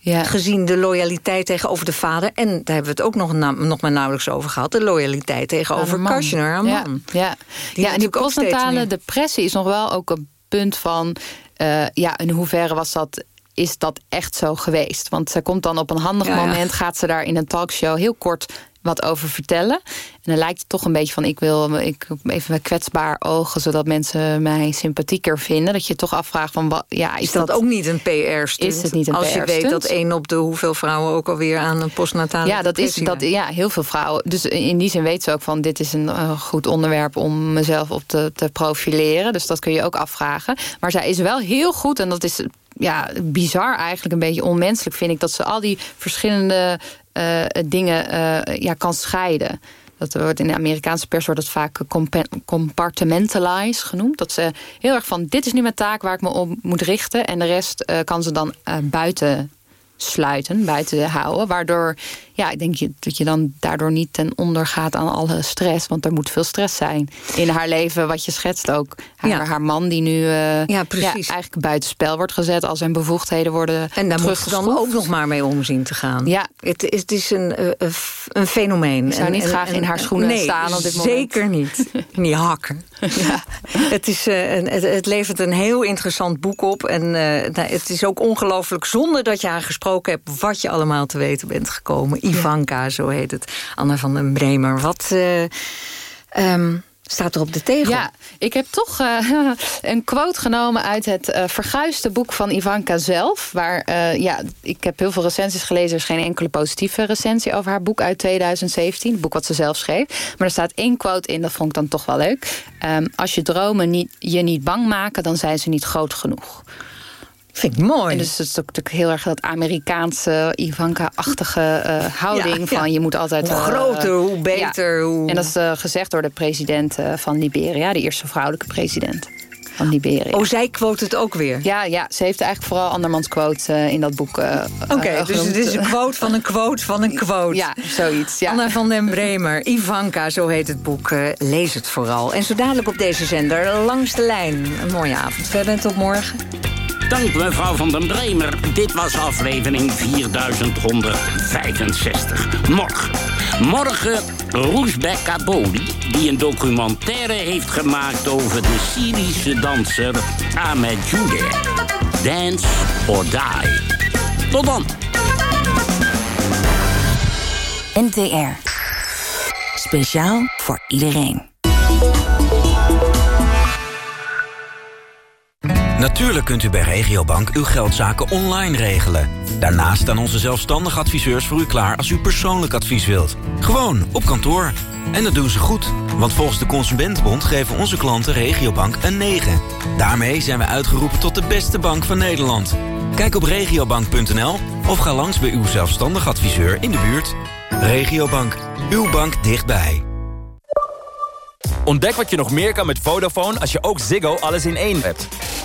ja. gezien de loyaliteit tegenover de vader. En daar hebben we het ook nog, nog maar nauwelijks over gehad. De loyaliteit tegenover Kushner, haar man. Ja, ja. Die ja en die postnatale depressie is nog wel ook een punt van... Uh, ja, in hoeverre was dat is dat echt zo geweest? Want ze komt dan op een handig ja, moment... gaat ze daar in een talkshow heel kort wat over vertellen. En dan lijkt het toch een beetje van... ik wil ik, even kwetsbaar ogen... zodat mensen mij sympathieker vinden. Dat je toch afvraagt van... Wat, ja, is, is dat, ook niet een PR-stunt? Is het niet een Als je weet dat één op de hoeveel vrouwen... ook alweer aan een postnatale Ja, dat is dat, ja, heel veel vrouwen. Dus in die zin weet ze ook van... dit is een uh, goed onderwerp om mezelf op te, te profileren. Dus dat kun je ook afvragen. Maar zij is wel heel goed... en dat is ja, bizar eigenlijk, een beetje onmenselijk vind ik... dat ze al die verschillende dingen uh, ja, kan scheiden. Dat wordt in de Amerikaanse pers wordt het vaak compartmentalize genoemd. Dat ze heel erg van, dit is nu mijn taak waar ik me op moet richten... en de rest kan ze dan buiten sluiten, buiten houden. Waardoor, ja, ik denk dat je dan daardoor niet ten onder gaat aan alle stress. Want er moet veel stress zijn in haar leven, wat je schetst ook. Haar, ja. haar man die nu uh, ja, precies. Ja, eigenlijk buitenspel wordt gezet... als zijn bevoegdheden worden En daar moet ze dan ook nog maar mee omzien te gaan. Ja. Het, is, het is een, uh, een fenomeen. Ik zou niet en, graag en, in haar schoenen nee, staan op dit moment. zeker niet. niet hakken. Ja. het, is, uh, een, het, het, levert een heel interessant boek op. En nou, het is ook ongelooflijk zonder dat je haar gesproken hebt... wat je allemaal te weten bent gekomen. Ivanka, zo heet het. Anna van den Bremer. Wat... Um, staat er op de tegel. Ja, ik heb toch uh, een quote genomen uit het uh, verguisde boek van Ivanka zelf. Waar, uh, ja, ik heb heel veel recensies gelezen. Er is geen enkele positieve recensie over haar boek uit 2017. Het boek wat ze zelf schreef. Maar er staat één quote in, dat vond ik dan toch wel leuk. Um, als je dromen je niet bang maken, dan zijn ze niet groot genoeg. Vind ik mooi. En dus het is natuurlijk heel erg dat Amerikaanse Ivanka-achtige uh, houding. Ja, ja. van je moet altijd... Hoe uh, groter, hoe beter. Ja. Hoe... En dat is uh, gezegd door de president van Liberia. De eerste vrouwelijke president van Liberia. Oh, zij quote het ook weer? Ja, ja ze heeft eigenlijk vooral andermans quote in dat boek Oké, okay, dus het is een quote van een quote van een quote. Ja, zoiets. Ja. Anna van den Bremer, Ivanka, zo heet het boek. lees het vooral. En zo dadelijk op deze zender, langs de lijn. Een mooie avond. Verder tot morgen. Dank mevrouw van den Bremer. Dit was aflevering 4165. Morgen. Morgen Roesbeck Kaboli, die een documentaire heeft gemaakt over de Syrische danser Ahmed Jude. Dance or Die. Tot dan. NTR. Speciaal voor iedereen. Natuurlijk kunt u bij Regiobank uw geldzaken online regelen. Daarnaast staan onze zelfstandige adviseurs voor u klaar als u persoonlijk advies wilt. Gewoon op kantoor. En dat doen ze goed, want volgens de Consumentenbond geven onze klanten Regiobank een 9. Daarmee zijn we uitgeroepen tot de beste bank van Nederland. Kijk op regiobank.nl of ga langs bij uw zelfstandig adviseur in de buurt. Regiobank, uw bank dichtbij. Ontdek wat je nog meer kan met Vodafone als je ook Ziggo alles in één hebt.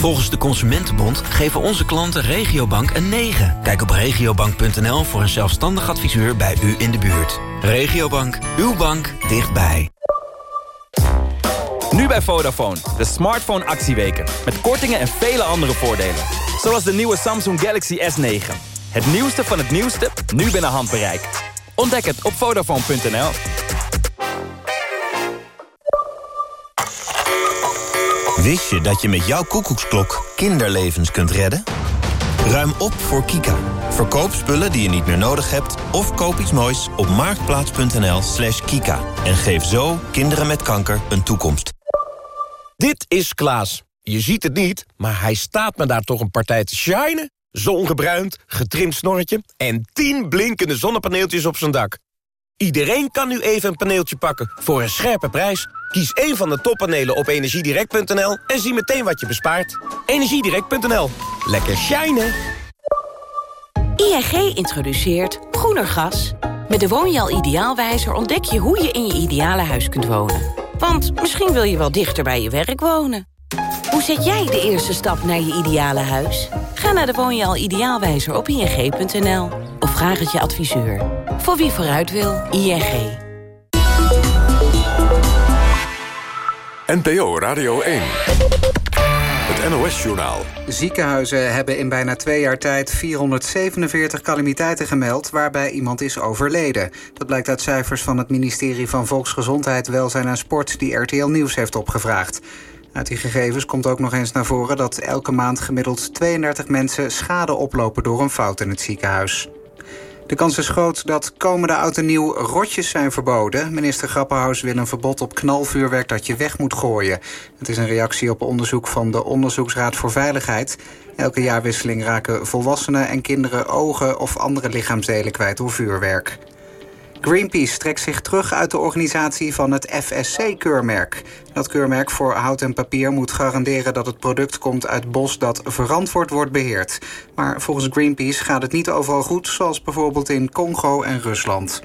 Volgens de Consumentenbond geven onze klanten Regiobank een 9. Kijk op regiobank.nl voor een zelfstandig adviseur bij u in de buurt. Regiobank, uw bank dichtbij. Nu bij Vodafone, de smartphone actieweken. Met kortingen en vele andere voordelen. Zoals de nieuwe Samsung Galaxy S9. Het nieuwste van het nieuwste, nu binnen handbereik. Ontdek het op Vodafone.nl. Wist je dat je met jouw koekoeksklok kinderlevens kunt redden? Ruim op voor Kika. Verkoop spullen die je niet meer nodig hebt... of koop iets moois op marktplaats.nl slash kika. En geef zo kinderen met kanker een toekomst. Dit is Klaas. Je ziet het niet, maar hij staat me daar toch een partij te shinen. Zongebruind, getrimd snorretje en 10 blinkende zonnepaneeltjes op zijn dak. Iedereen kan nu even een paneeltje pakken voor een scherpe prijs. Kies één van de toppanelen op energiedirect.nl en zie meteen wat je bespaart. Energiedirect.nl. Lekker shinen! ING introduceert groener gas. Met de Woonjaal Ideaalwijzer ontdek je hoe je in je ideale huis kunt wonen. Want misschien wil je wel dichter bij je werk wonen. Hoe zet jij de eerste stap naar je ideale huis? Ga naar de Woonjaal Ideaalwijzer op ing.nl of vraag het je adviseur. Voor wie vooruit wil, ING. NPO Radio 1. Het NOS-journaal. Ziekenhuizen hebben in bijna twee jaar tijd 447 calamiteiten gemeld... waarbij iemand is overleden. Dat blijkt uit cijfers van het ministerie van Volksgezondheid, Welzijn en Sport... die RTL Nieuws heeft opgevraagd. Uit die gegevens komt ook nog eens naar voren dat elke maand gemiddeld 32 mensen schade oplopen door een fout in het ziekenhuis. De kans is groot dat komende oud en nieuw rotjes zijn verboden. Minister Grapperhaus wil een verbod op knalvuurwerk dat je weg moet gooien. Het is een reactie op onderzoek van de Onderzoeksraad voor Veiligheid. Elke jaarwisseling raken volwassenen en kinderen ogen of andere lichaamsdelen kwijt door vuurwerk. Greenpeace trekt zich terug uit de organisatie van het FSC-keurmerk. Dat keurmerk voor hout en papier moet garanderen dat het product komt uit bos dat verantwoord wordt beheerd. Maar volgens Greenpeace gaat het niet overal goed, zoals bijvoorbeeld in Congo en Rusland.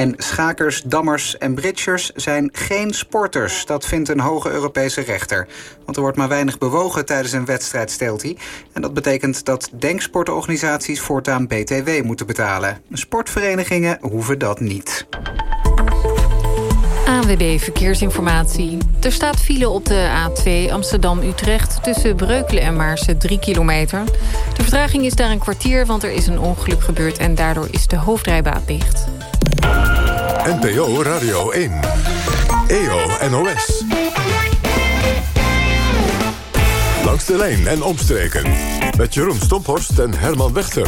En schakers, dammers en bridgers zijn geen sporters. Dat vindt een hoge Europese rechter. Want er wordt maar weinig bewogen tijdens een wedstrijd, stelt hij. En dat betekent dat denksportorganisaties voortaan BTW moeten betalen. Sportverenigingen hoeven dat niet. ANWB Verkeersinformatie. Er staat file op de A2 Amsterdam-Utrecht... tussen Breukelen en Maarsen 3 kilometer. De vertraging is daar een kwartier, want er is een ongeluk gebeurd... en daardoor is de hoofdrijbaan dicht. NPO Radio 1. EO NOS. Langs de lijn en omstreken. Met Jeroen Stomphorst en Herman Wechter.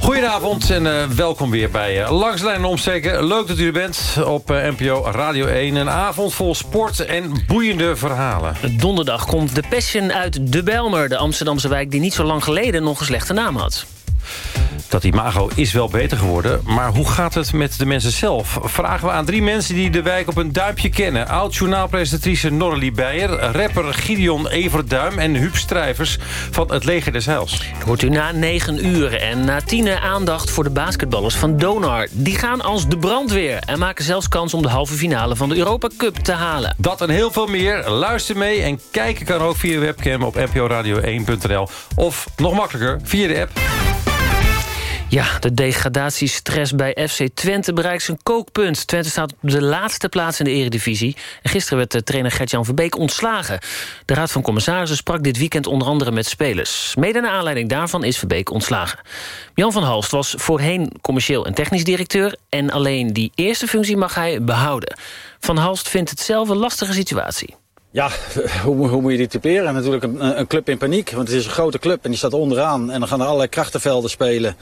Goedenavond en uh, welkom weer bij uh, Langs de Lijn en Omsteken. Leuk dat u er bent op uh, NPO Radio 1. Een avond vol sport en boeiende verhalen. Donderdag komt de Passion uit De Belmer, de Amsterdamse wijk... die niet zo lang geleden nog een slechte naam had. Dat imago is wel beter geworden, maar hoe gaat het met de mensen zelf? Vragen we aan drie mensen die de wijk op een duimpje kennen. Oud-journaalpresentatrice Norrelie Beijer, rapper Gideon Everduim... en Huub Strijvers van het Leger des Heils. Hoort u na negen uur en na tienen aandacht voor de basketballers van Donar. Die gaan als de brandweer en maken zelfs kans om de halve finale van de Europa Cup te halen. Dat en heel veel meer. Luister mee en kijken kan ook via webcam op nporadio1.nl. Of nog makkelijker via de app. Ja, de degradatiestress bij FC Twente bereikt zijn kookpunt. Twente staat op de laatste plaats in de eredivisie. En gisteren werd de trainer Gert-Jan Verbeek ontslagen. De Raad van Commissarissen sprak dit weekend onder andere met spelers. Mede naar aanleiding daarvan is Verbeek ontslagen. Jan van Halst was voorheen commercieel en technisch directeur... en alleen die eerste functie mag hij behouden. Van Halst vindt het zelf een lastige situatie. Ja, hoe, hoe, moet je dit typeren? Natuurlijk een, een, club in paniek, want het is een grote club en die staat onderaan. En dan gaan er allerlei krachtenvelden spelen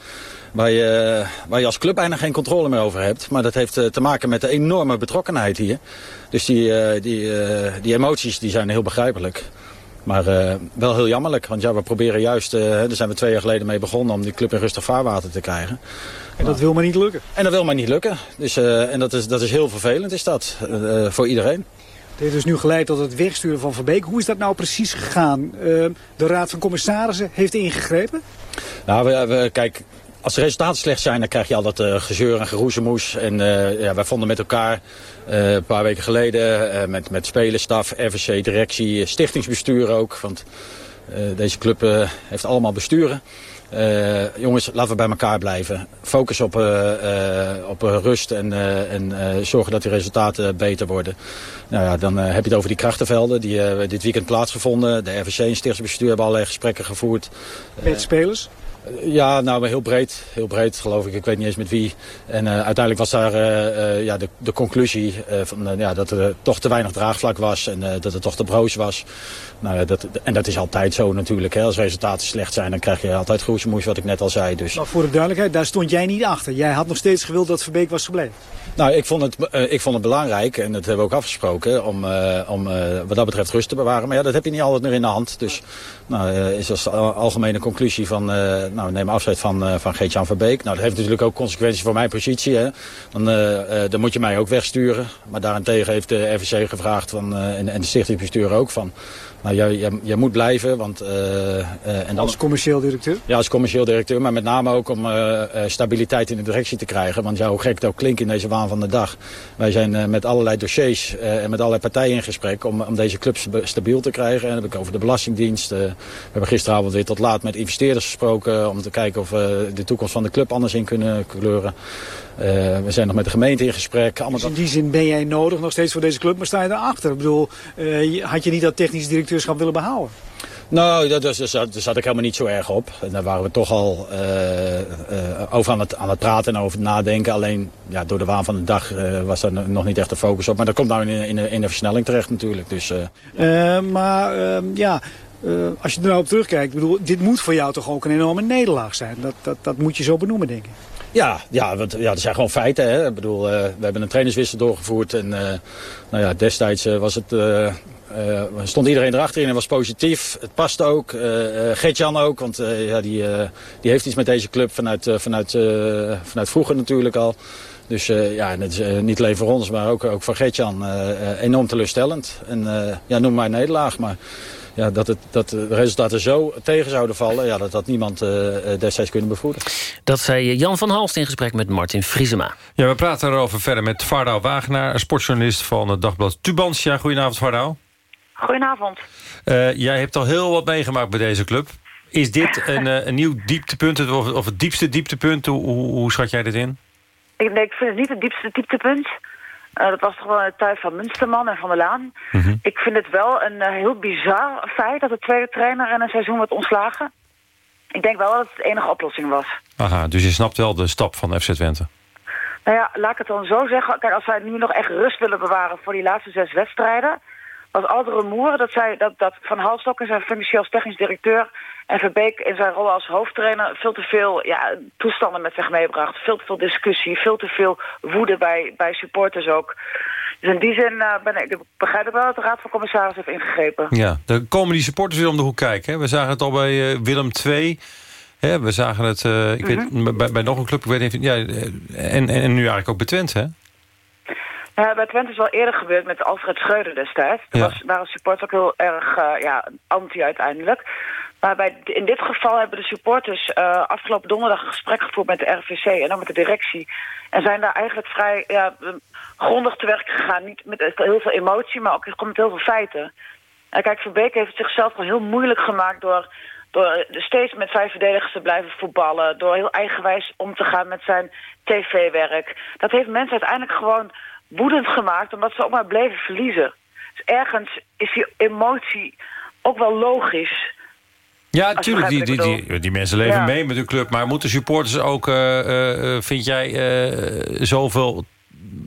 waar je, waar je als club bijna geen controle meer over hebt. Maar dat heeft eh, te maken met de enorme betrokkenheid hier. Dus die, eh, die, eh, die emoties die zijn heel begrijpelijk. Maar wel heel jammerlijk, want ja, we proberen juist, daar zijn we twee jaar geleden mee begonnen... om die club in rustig vaarwater te krijgen. En dat wil maar niet lukken? En dat wil maar niet lukken. Dus, en dat is, dat is heel vervelend, is dat, voor iedereen. Het heeft dus nu geleid tot het wegsturen van Van Beek. Hoe is dat nou precies gegaan? de Raad van Commissarissen heeft ingegrepen? Nou, we, we, kijk, als de resultaten slecht zijn, dan krijg je al dat uh, gezeur en geroezemoes. En uh, ja, wij vonden met elkaar uh, een paar weken geleden met, met spelers, staf, FSC, directie, stichtingsbestuur ook. Want deze club heeft allemaal besturen. eh, jongens, laten we bij elkaar blijven. Focus op, op rust en, en zorgen dat die resultaten beter worden. Nou ja, dan heb je het over die krachtenvelden. Die dit weekend plaatsgevonden. De RVC en Stichtsbestuur hebben allerlei gesprekken gevoerd. Met spelers? Ja, nou heel breed. Heel breed geloof ik. Ik weet niet eens met wie. En uh, uiteindelijk was daar uh, uh, ja, de, de conclusie van, ja, dat er toch te weinig draagvlak was. En dat het toch te broos was. Nou, dat, en dat is altijd zo natuurlijk. Hè. Als resultaten slecht zijn, dan krijg je altijd groesjemoes, wat ik net al zei. Dus. Maar voor de duidelijkheid, daar stond jij niet achter. Jij had nog steeds gewild dat Verbeek was gebleven. Nou, ik vond, het, ik vond het belangrijk, en dat hebben we ook afgesproken, om, om wat dat betreft rust te bewaren. Maar ja, dat heb je niet altijd meer in de hand. Dus nou, is als algemene conclusie van, nou, neem afscheid van, van Geert-Jan Verbeek. Nou, dat heeft natuurlijk ook consequenties voor mijn positie. Hè. Dan, dan moet je mij ook wegsturen. Maar daarentegen heeft de RVC gevraagd, van, en, en de stichtingsbestuur ook, van... Nou, jij, jij, jij, moet blijven, want... Uh, uh, en dan, als commercieel directeur? Ja, als commercieel directeur, maar met name ook om uh, stabiliteit in de directie te krijgen. Want ja, hoe gek het ook klinkt in deze waan van de dag. Wij zijn met allerlei dossiers en met allerlei partijen in gesprek om, om deze clubs stabiel te krijgen. En dan heb ik over de Belastingdienst. we hebben gisteravond weer tot laat met investeerders gesproken om te kijken of we de toekomst van de club anders in kunnen kleuren. Uh, we zijn nog met de gemeente in gesprek. Dus in die zin ben jij nodig nog steeds voor deze club, maar sta je daarachter? Ik bedoel, uh, had je niet dat technisch directeurschap willen behouden? Nou, daar, daar, zat, zat ik helemaal niet zo erg op. En daar waren we toch al uh, over aan het, aan het praten en over het nadenken. Alleen ja, door de waan van de dag was daar nog niet echt de focus op. Maar dat komt nou in, in, in de versnelling terecht natuurlijk. Dus, maar ehm, ja, als je er nou op terugkijkt, bedoel, dit moet voor jou toch ook een enorme nederlaag zijn. Dat, dat, dat moet je zo benoemen, denk ik. Ja, ja, want, ja, dat zijn gewoon feiten. Hè. Ik bedoel, uh, we hebben een trainerswissel doorgevoerd. En uh, nou ja, destijds uh, was het, stond iedereen erachter in en was positief. Het past ook. Geert-Jan ook, want ja, die, die heeft iets met deze club vanuit, vanuit, vanuit vroeger natuurlijk al. Dus ja, en het is niet alleen voor ons, maar ook, ook voor Geert-Jan enorm teleurstellend. En ja, noem maar een nederlaag, maar ja, dat, het, dat de resultaten zo tegen zouden vallen... Ja, dat had niemand uh, destijds kunnen bevoeden. Dat zei Jan van Halst in gesprek met Martin Vriesema. Ja, we praten erover verder met Vardau Wagenaar... sportjournalist van het dagblad Tubantia. Goedenavond, Vardau. Goedenavond. Uh, jij hebt al heel wat meegemaakt bij deze club. Is dit een, een nieuw dieptepunt, of, of het diepste dieptepunt? Hoe, hoe, schat jij dit in? Ik, nee, ik vind het niet het diepste dieptepunt... Uh, dat was toch wel een tijd van Munsterman en Van der Laan. Mhm. Ik vind het wel een uh, heel bizar feit dat de tweede trainer in een seizoen wordt ontslagen. Ik denk wel dat het de enige oplossing was. Aha, dus je snapt wel de stap van FC Twente? Nou ja, laat ik het dan zo zeggen. Kijk, als wij nu nog echt rust willen bewaren voor die laatste zes wedstrijden... was al de rumoer dat, zij, dat, dat Van Halstok en zijn functie als technisch directeur... en Verbeek in zijn rol als hoofdtrainer veel te veel ja, toestanden met zich meebracht. Veel te veel discussie, veel te veel woede bij, bij supporters ook. Dus in die zin uh, ben ik, ik begrijp ik wel dat de Raad van Commissarissen heeft ingegrepen. Ja, dan komen die supporters weer om de hoek kijken. Hè? We zagen het al bij uh, Willem II... Hè, we zagen het uh, ik weet, mhm. bij, bij, nog een club, ik weet even, ja, en, en, nu eigenlijk ook bij Twente, hè? Ja, bij Twente is wel eerder gebeurd met Alfred Schreuder destijds. Daar was, waren supporters ook heel erg uh, ja, anti uiteindelijk. Maar bij, in dit geval hebben de supporters uh, afgelopen donderdag een gesprek gevoerd met de RVC en dan met de directie. En zijn daar eigenlijk vrij ja, grondig te werk gegaan. Niet met heel veel emotie, maar ook met heel veel feiten. En kijk, Verbeek heeft het zichzelf al heel moeilijk gemaakt door, door steeds met vijf verdedigers te blijven voetballen. Door heel eigenwijs om te gaan met zijn tv-werk. Dat heeft mensen uiteindelijk gewoon woedend gemaakt, omdat ze ook maar bleven verliezen. Dus ergens is die emotie ook wel logisch. Ja, natuurlijk. Die, die, die, die, mensen leven mee met hun club. Maar moeten supporters ook, uh, uh, vind jij, uh, zoveel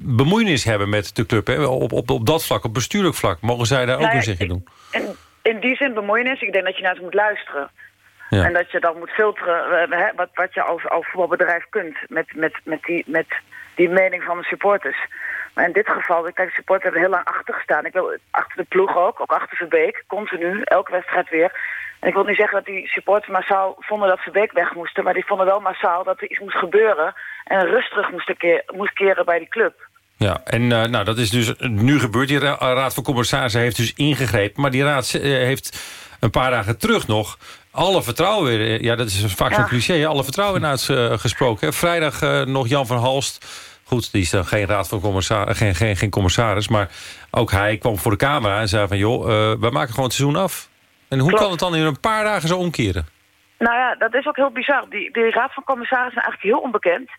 bemoeienis hebben met de club? Hè? Op, op, op dat vlak, op bestuurlijk vlak. Mogen zij daar ook nou een zegje doen? In, in die zin bemoeienis. Ik denk dat je naar het moet luisteren. Ja. En dat je dan moet filteren wat, wat je als, als voetbalbedrijf kunt met, met, met, die, met die mening van de supporters. Maar in dit geval, kijk, de supporters hebben heel lang achter gestaan. Ik wil achter de ploeg ook, ook achter Verbeek, continu, elke wedstrijd weer. En ik wil niet zeggen dat die supporters massaal vonden dat Verbeek weg moesten... maar die vonden wel massaal dat er iets moest gebeuren... en rust terug moest, keer, moest keren bij die club. Ja, en uh, nou, dat is dus nu gebeurd. Die Raad van Commissarissen heeft dus ingegrepen. Maar die raad uh, heeft een paar dagen terug nog alle vertrouwen weer... Ja, dat is vaak ja. zo'n cliché, alle vertrouwen uitgesproken. Uh, Vrijdag nog Jan van Halst Goed, die is dan geen raad van commissaris, geen, geen, geen commissaris. Maar ook hij kwam voor de camera en zei van... joh, uh, we maken gewoon het seizoen af. En hoe kan het dan in een paar dagen zo omkeren? Nou ja, dat is ook heel bizar. Die, die raad van commissarissen is eigenlijk heel onbekend.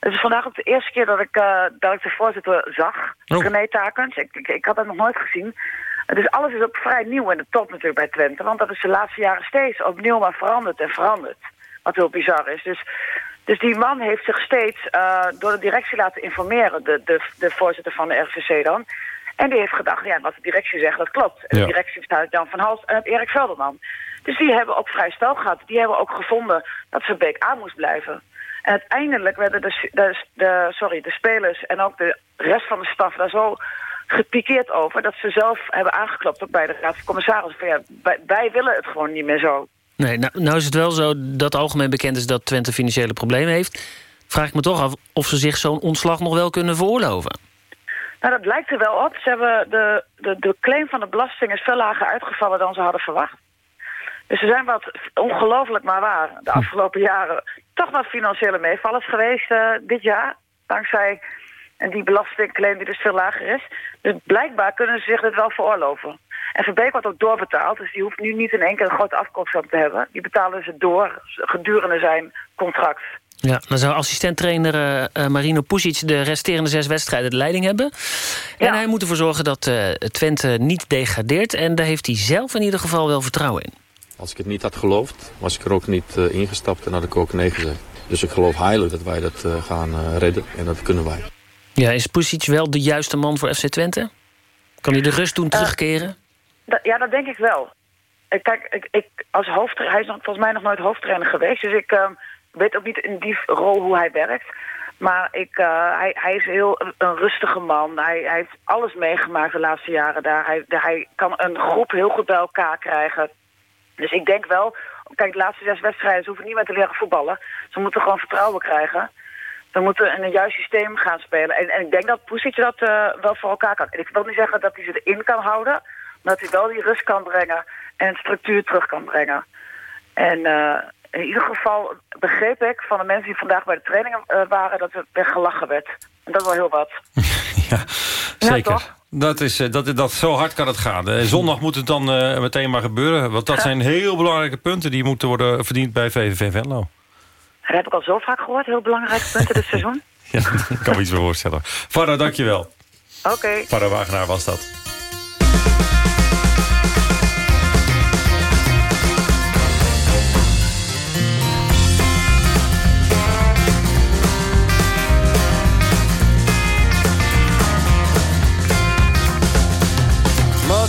Het is vandaag ook de eerste keer dat ik, uh, dat ik de voorzitter zag. Oh. René Takens. Ik, ik, ik, had dat nog nooit gezien. Dus alles is ook vrij nieuw in de top natuurlijk bij Twente. Want dat is de laatste jaren steeds opnieuw maar veranderd en veranderd. Wat heel bizar is. Dus, dus die man heeft zich steeds uh, door de directie laten informeren. De, de, de voorzitter van de RVC dan. En die heeft gedacht, ja, wat de directie zegt, dat klopt. En de directie bestaat Jan van Hals en Erik Velderman. Dus die hebben ook vrij stel gehad. Die hebben ook gevonden dat Verbeek aan moest blijven. En uiteindelijk werden de, de, de, sorry, de spelers en ook de rest van de staf daar zo gepikeerd over... dat ze zelf hebben aangeklopt ook bij de Raad van Commissarissen. Van, ja, wij, wij, willen het gewoon niet meer zo. Nee, nou, nou is het wel zo dat algemeen bekend is dat Twente financiële problemen heeft. Vraag ik me toch af of ze zich zo'n ontslag nog wel kunnen veroorloven. Nou, dat lijkt er wel op. Ze hebben de, de, de claim van de belasting is veel lager uitgevallen dan ze hadden verwacht. Dus er zijn wat ongelooflijk maar waar de hm. afgelopen jaren toch wat financiële meevallers geweest uh, dit jaar. Dankzij en die belastingclaim die dus veel lager is. Dus blijkbaar kunnen ze zich dit wel veroorloven. En Verbeek wordt ook doorbetaald, dus die hoeft nu niet in één keer een grote afkomst te hebben. Die betalen ze door gedurende zijn contract. Ja, dan zou assistenttrainer uh, Marino Pusic de resterende zes wedstrijden de leiding hebben. En hij moet ervoor zorgen dat uh, Twente niet degradeert. En daar heeft hij zelf in ieder geval wel vertrouwen in. Als ik het niet had geloofd, was ik er ook niet uh, ingestapt en had ik ook nee gezegd. Dus ik geloof heilig dat wij dat gaan redden en dat kunnen wij. Ja, is Pusic wel de juiste man voor FC Twente? Kan hij de rust doen terugkeren? ja, dat denk ik wel. Kijk, ik, ik, als hoofdtrainer, hij is nog, volgens mij nog nooit hoofdtrainer geweest. Dus ik ehm, weet ook niet in die rol hoe hij werkt. Maar ik, uh, hij, hij is heel een, rustige man. Hij, hij, heeft alles meegemaakt de laatste jaren daar. Hij, hij kan een groep heel goed bij elkaar krijgen. Dus ik denk wel... Kijk, de laatste zes wedstrijden, ze hoeven niet meer te leren voetballen. Ze moeten gewoon vertrouwen krijgen. Ze moeten een juist systeem gaan spelen. En, en ik denk dat Pusic dat uh, wel voor elkaar kan. En ik wil niet zeggen dat hij ze erin kan houden... maar dat hij wel die rust kan brengen en structuur terug kan brengen. En... Uh, in ieder geval begreep ik van de mensen die vandaag bij de training uh, waren... dat er weggelachen werd. En dat is wel heel wat. ja, zeker. dat is, dat, dat, zo hard kan het gaan. Zondag moet het dan meteen maar gebeuren. Want dat zijn heel belangrijke punten... die moeten worden verdiend bij VVV Venlo. Dat heb ik al zo vaak gehoord. Heel belangrijke punten dit seizoen. ja, ik kan me iets voorstellen. Farah, dankjewel. Oké. Okay. Farah Wagenaar was dat.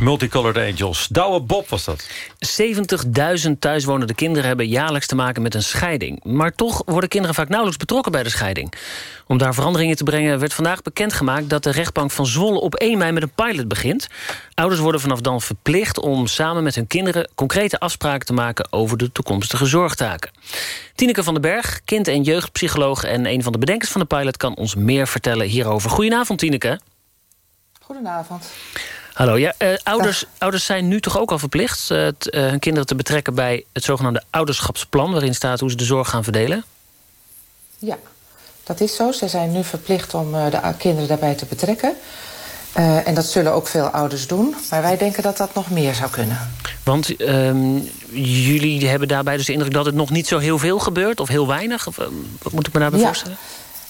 Multicolored Angels. Douwe Bob was dat. 70.000 thuiswonende kinderen hebben jaarlijks te maken met een scheiding. Maar toch worden kinderen vaak nauwelijks betrokken bij de scheiding. Om daar veranderingen te brengen werd vandaag bekendgemaakt... dat de rechtbank van Zwolle op 1 mei met een pilot begint. Ouders worden vanaf dan verplicht om samen met hun kinderen... concrete afspraken te maken over de toekomstige zorgtaken. Tineke van den Berg, kind- en jeugdpsycholoog... en een van de bedenkers van de pilot kan ons meer vertellen hierover. Goedenavond, Tineke. Goedenavond. Hallo, ja, eh, ouders, ouders zijn nu toch ook al verplicht... eh, t- eh, hun kinderen te betrekken bij het zogenaamde ouderschapsplan... waarin staat hoe ze de zorg gaan verdelen? Ja, dat is zo. Ze zijn nu verplicht om de kinderen daarbij te betrekken. En dat zullen ook veel ouders doen. Maar wij denken dat dat nog meer zou kunnen. Want ehm, jullie hebben daarbij dus de indruk dat het nog niet zo heel veel gebeurt... of heel weinig? Of, ehm, wat moet ik me daarbij Ja. voorstellen?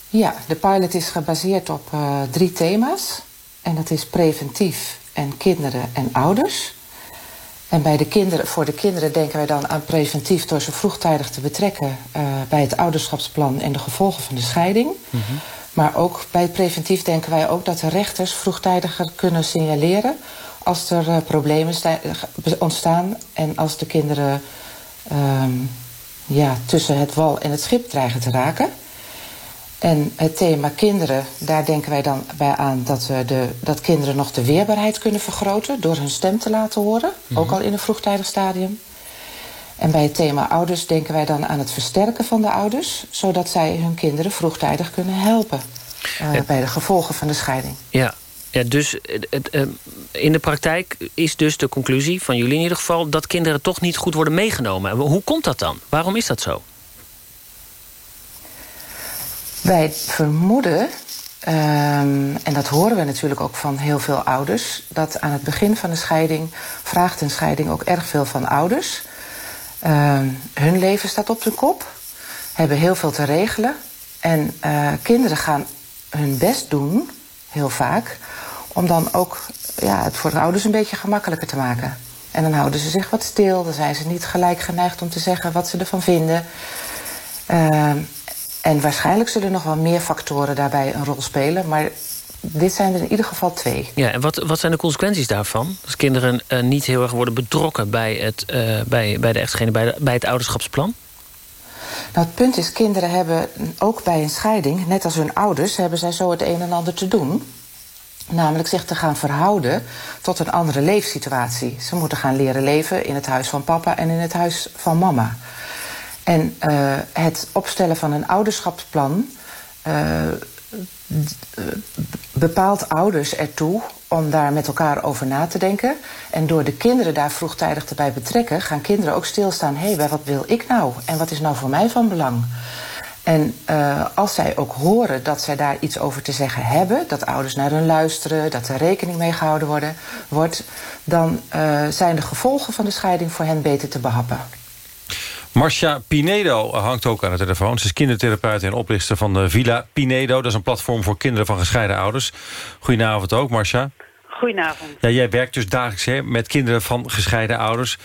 Ja, de pilot is gebaseerd op drie thema's. En dat is preventief en kinderen en ouders. En bij de kinderen, voor de kinderen denken wij dan aan preventief... door ze vroegtijdig te betrekken eh, bij het ouderschapsplan... en de gevolgen van de scheiding. Maar ook bij het preventief denken wij ook dat de rechters vroegtijdiger kunnen signaleren als er eh, problemen sta- ontstaan en als de kinderen ehm, ja, tussen het wal en het schip dreigen te raken. En het thema kinderen, daar denken wij dan bij aan dat, we de, dat kinderen nog de weerbaarheid kunnen vergroten door hun stem te laten horen, ook al in een vroegtijdig stadium. En bij het thema ouders denken wij dan aan het versterken van de ouders, zodat zij hun kinderen vroegtijdig kunnen helpen eh, bij de gevolgen van de scheiding. Ja, ja dus het, het, ehm, in de praktijk is dus de conclusie van jullie in ieder geval... dat kinderen toch niet goed worden meegenomen. Hoe komt dat dan? Waarom is dat zo? Wij vermoeden, ehm, en dat horen we natuurlijk ook van heel veel ouders... dat aan het begin van de scheiding vraagt een scheiding ook erg veel van ouders. Ehm, hun leven staat op de kop, hebben heel veel te regelen... en eh, kinderen gaan hun best doen, heel vaak... om dan ook ja, het voor de ouders een beetje gemakkelijker te maken. En dan houden ze zich wat stil, dan zijn ze niet gelijk geneigd om te zeggen wat ze ervan vinden... Ehm, en waarschijnlijk zullen nog wel meer factoren daarbij een rol spelen. Maar dit zijn er in ieder geval twee. Ja, en wat, wat zijn de consequenties daarvan? Als kinderen eh, niet heel erg worden betrokken bij, het, eh, bij, bij de echtgene, bij, de- bij het ouderschapsplan? Nou, het punt is, kinderen hebben ook bij een scheiding... net als hun ouders, hebben zij zo het een en ander te doen. Namelijk zich te gaan verhouden tot een andere leefsituatie. Ze moeten gaan leren leven in het huis van papa en in het huis van mama. En eh, het opstellen van een ouderschapsplan... eh, bepaalt ouders ertoe om daar met elkaar over na te denken. En door de kinderen daar vroegtijdig te bij betrekken... gaan kinderen ook stilstaan, hé, hey, wat wil ik nou? En wat is nou voor mij van belang? En eh, als zij ook horen dat zij daar iets over te zeggen hebben... dat ouders naar hun luisteren, dat er rekening mee gehouden worden, wordt... dan zijn de gevolgen van de scheiding voor hen beter te behappen. Marcia Pinedo hangt ook aan de telefoon. Ze is kindertherapeut en oprichter van de Villa Pinedo. Dat is een platform voor kinderen van gescheiden ouders. Goedenavond ook, Marcia. Goedenavond. Ja, jij werkt dus dagelijks hè, met kinderen van gescheiden ouders.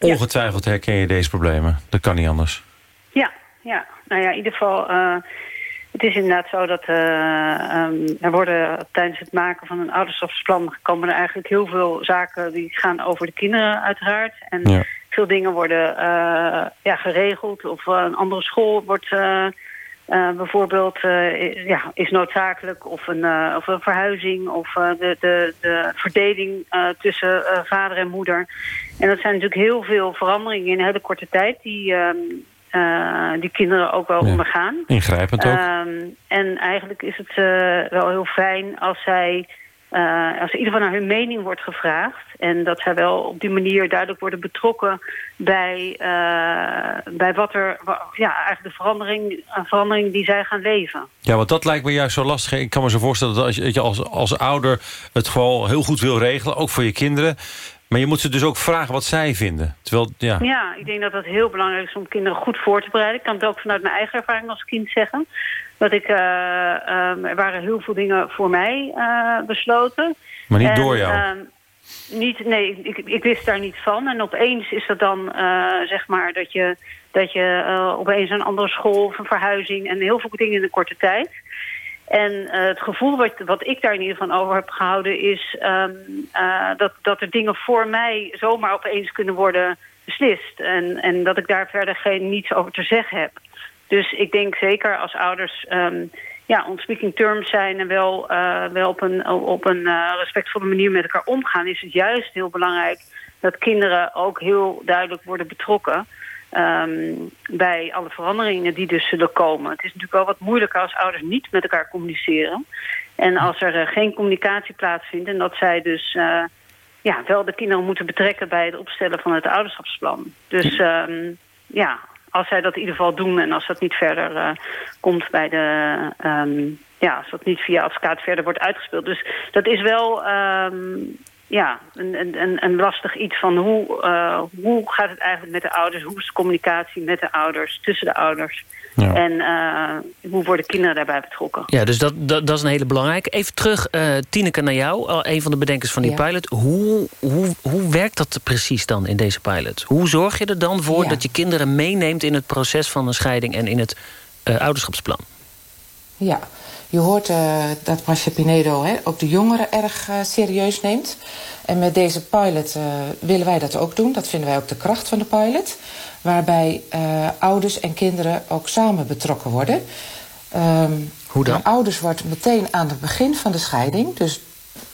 Ongetwijfeld herken je deze problemen. Dat kan niet anders. Ja, ja. Nou ja, in ieder geval... eh, het is inderdaad zo dat eh, ehm, er worden tijdens het maken van een ouderschapsplan... komen er eigenlijk heel veel zaken die gaan over de kinderen uiteraard. En veel dingen worden eh, ja, geregeld of eh, een andere school wordt... eh, bijvoorbeeld ja, is noodzakelijk of een, of een verhuizing of de, de, de verdeling tussen vader en moeder. En dat zijn natuurlijk heel veel veranderingen in een hele korte tijd die, ehm, eh, die kinderen ook wel Ja. ondergaan. Ingrijpend ook. Ehm, en eigenlijk is het wel heel fijn als zij, eh, als in ieder geval naar hun mening wordt gevraagd. En dat zij wel op die manier duidelijk worden betrokken bij, eh, bij wat er, ja, eigenlijk de verandering, eh, verandering die zij gaan leven. Ja, want dat lijkt me juist zo lastig. Ik kan me zo voorstellen dat als je, als, als ouder het gewoon heel goed wil regelen. Ook voor je kinderen. Maar je moet ze dus ook vragen wat zij vinden. Terwijl, ja... Ja, ik denk dat dat heel belangrijk is om kinderen goed voor te bereiden. Ik kan het ook vanuit mijn eigen ervaring als kind zeggen. Dat ik, eh, ehm, er waren heel veel dingen voor mij eh, besloten. Maar niet En, door jou. ehm, niet, nee, ik, ik wist daar niet van. En opeens is dat dan, eh, zeg maar, dat je, dat je opeens een andere school of een verhuizing... en heel veel dingen in een korte tijd. En het gevoel wat, wat ik daar in ieder geval over heb gehouden... is ehm, eh, dat, dat er dingen voor mij zomaar opeens kunnen worden beslist. En, en dat ik daar verder geen niets over te zeggen heb. Dus ik denk zeker als ouders um, ja, on speaking terms zijn... en wel, uh, wel op een, op een respectvolle manier met elkaar omgaan... is het juist heel belangrijk dat kinderen ook heel duidelijk worden betrokken... Um, bij alle veranderingen die dus zullen komen. Het is natuurlijk wel wat moeilijker als ouders niet met elkaar communiceren. En als er uh, geen communicatie plaatsvindt en dat zij dus uh, ja, wel de kinderen moeten betrekken bij het opstellen van het ouderschapsplan. Dus um, ja, als zij dat in ieder geval doen en als dat niet verder uh, komt bij de... Um, ja, als dat niet via advocaat verder wordt uitgespeeld. Dus dat is wel ja, een, een, een lastig iets van hoe, uh, hoe gaat het eigenlijk met de ouders? Hoe is de communicatie met de ouders, tussen de ouders? Ja. En uh, hoe worden kinderen daarbij betrokken? Ja, dus dat, dat, dat is een hele belangrijke. Even terug, uh, Tineke, naar jou, een van de bedenkers van die ja. pilot. Hoe, hoe, hoe werkt dat precies dan in deze pilot? Hoe zorg je er dan voor ja. dat je kinderen meeneemt... in het proces van een scheiding en in het ouderschapsplan? Ja, je hoort uh, dat Marcia Pinedo hè, ook de jongeren erg uh, serieus neemt. En met deze pilot uh, willen wij dat ook doen. Dat vinden wij ook de kracht van de pilot. Waarbij ouders en kinderen ook samen betrokken worden. Um, Hoe dan? De ouders wordt meteen aan het begin van de scheiding. Dus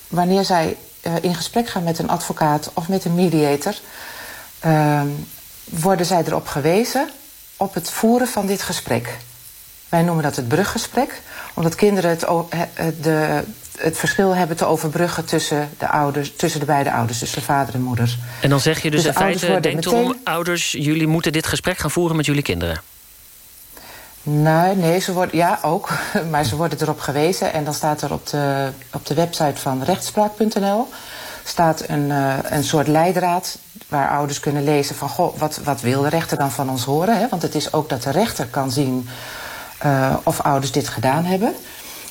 wanneer zij in gesprek gaan met een advocaat of met een mediator... Ehm, worden zij erop gewezen op het voeren van dit gesprek. Wij noemen dat het bruggesprek, omdat kinderen het, de, het verschil hebben te overbruggen tussen de, ouders, tussen de beide ouders, dus de vader en moeder. En dan zeg je dus, dus in feite, denk meteen... ouders, jullie moeten dit gesprek gaan voeren met jullie kinderen. Nee, nee, ze worden, ja ook, maar ze worden erop gewezen en dan staat er op de, op de website van rechtspraak.nl staat een, uh, een soort leidraad waar ouders kunnen lezen van... goh, wat, wat wil de rechter dan van ons horen? Hè? Want het is ook dat de rechter kan zien uh, of ouders dit gedaan hebben.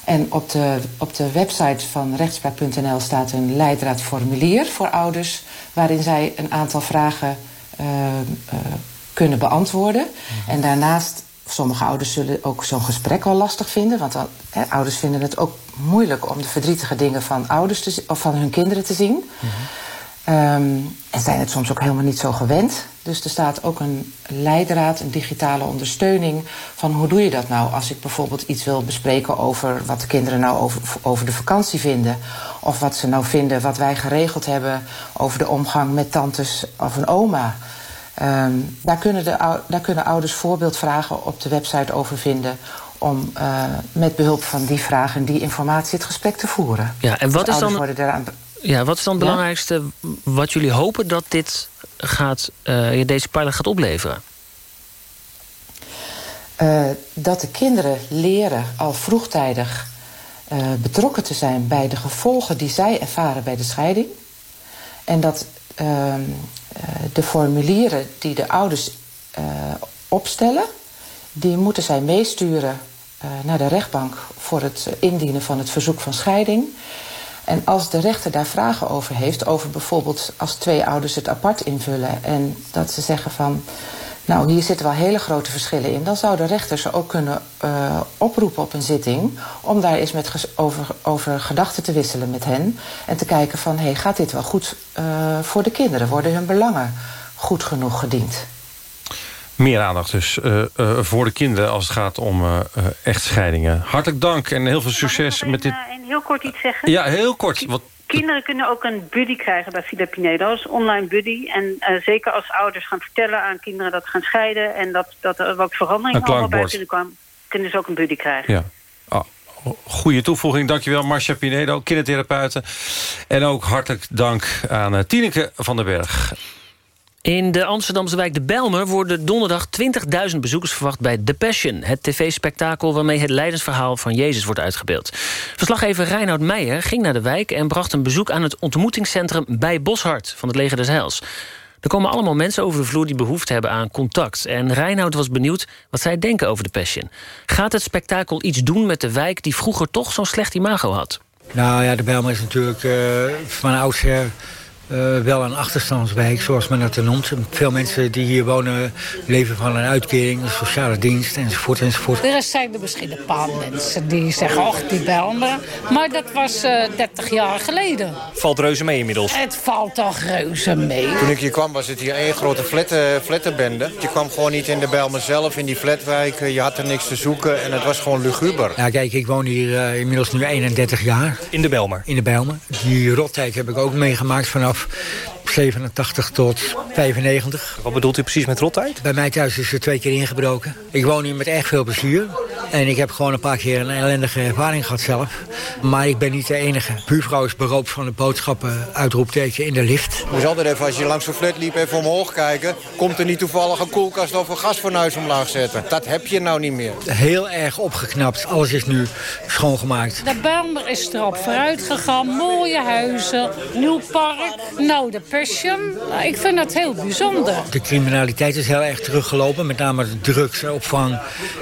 En op de, op de website van rechtspraak.nl staat een leidraadformulier voor ouders... waarin zij een aantal vragen uh, uh, kunnen beantwoorden. Mm. En daarnaast, sommige ouders zullen ook zo'n gesprek wel lastig vinden... want ouders vinden het ook moeilijk om de verdrietige dingen van, ouders te, of van hun kinderen te zien... -hmm. Um, en zijn het soms ook helemaal niet zo gewend. Dus er staat ook een leidraad, een digitale ondersteuning... van hoe doe je dat nou? Als ik bijvoorbeeld iets wil bespreken... over wat de kinderen nou over, over de vakantie vinden... of wat ze nou vinden, wat wij geregeld hebben... over de omgang met tantes of een oma... Um, daar, kunnen de, daar kunnen ouders voorbeeldvragen op de website over vinden om uh, met behulp van die vragen en die informatie het gesprek te voeren. Ja, en wat dus is dan... Ja, wat is dan het belangrijkste wat jullie hopen dat dit gaat, uh, deze pilot gaat opleveren? Uh, dat de kinderen leren al vroegtijdig uh, betrokken te zijn bij de gevolgen die zij ervaren bij de scheiding. En dat de formulieren die de ouders opstellen, die moeten zij meesturen naar de rechtbank voor het indienen van het verzoek van scheiding. En als de rechter daar vragen over heeft, over bijvoorbeeld als twee ouders het apart invullen en dat ze zeggen van, nou hier zitten wel hele grote verschillen in, dan zou de rechter ze ook kunnen uh, oproepen op een zitting om daar eens met over, over gedachten te wisselen met hen en te kijken van, hé, hey, gaat dit wel goed uh, voor de kinderen? Worden hun belangen goed genoeg gediend? Meer aandacht dus uh, uh, voor de kinderen als het gaat om uh, echtscheidingen. Hartelijk dank en heel veel succes met dit... En heel kort iets zeggen? Ja, heel kort. Wat... Kinderen kunnen ook een buddy krijgen bij Filipinedo, een online buddy. En zeker als ouders gaan vertellen aan kinderen dat ze gaan scheiden... en dat, dat er wat veranderingen allemaal bij kunnen komen... kunnen ze ook een buddy krijgen. Ja. Oh, goede toevoeging, dankjewel Marcia Pinedo, kindertherapeuten. En ook hartelijk dank aan Tineke van den Berg. In de Amsterdamse wijk De Belmer worden donderdag 20.000 bezoekers verwacht bij The Passion. Het tv-spektakel waarmee het leidensverhaal van Jezus wordt uitgebeeld. Verslaggever Reinoud Meijer ging naar de wijk en bracht een bezoek aan het ontmoetingscentrum bij Boshart van het Leger des Heils. Er komen allemaal mensen over de vloer die behoefte hebben aan contact. En Reinoud was benieuwd wat zij denken over The Passion. Gaat het spektakel iets doen met de wijk die vroeger toch zo'n slecht imago had? Nou ja, De Belmer is natuurlijk uh, van oudsher eh, wel een achterstandswijk, zoals men dat noemt. Veel mensen die hier wonen leven van een uitkering, een sociale dienst enzovoort enzovoort. Er zijn er misschien een paar mensen die zeggen, ach die Belmer. Maar dat was uh, 30 jaar geleden. Valt reuze mee inmiddels? Het valt toch reuze mee. Toen ik hier kwam was het hier één grote flatten, flattenbende. Je kwam gewoon niet in de Belmer zelf, in die flatwijk. Je had er niks te zoeken en het was gewoon luguber. Ja, kijk, ik woon hier uh, inmiddels nu 31 jaar. In de Belmer? In de Belmer. Die rottijd heb ik ook meegemaakt vanaf 87 tot 95. Wat bedoelt u precies met rottijd? Bij mij thuis is er twee keer ingebroken. Ik woon hier met echt veel plezier. En ik heb gewoon een paar keer een ellendige ervaring gehad zelf. Maar ik ben niet de enige. Buurvrouw is beroopt van de boodschappen uitroepteken in de lift. Moet altijd even, als je langs zo'n flat liep, even omhoog kijken. Komt er niet toevallig een koelkast of een gasfornuis omlaag zetten? Dat heb je nou niet meer. Heel erg opgeknapt. Alles is nu schoongemaakt. De Belmer is erop vooruit gegaan. Mooie huizen, nieuw park. Nou, de Passion. Ik vind dat heel bijzonder. De criminaliteit is heel erg teruggelopen. Met name de drugsopvang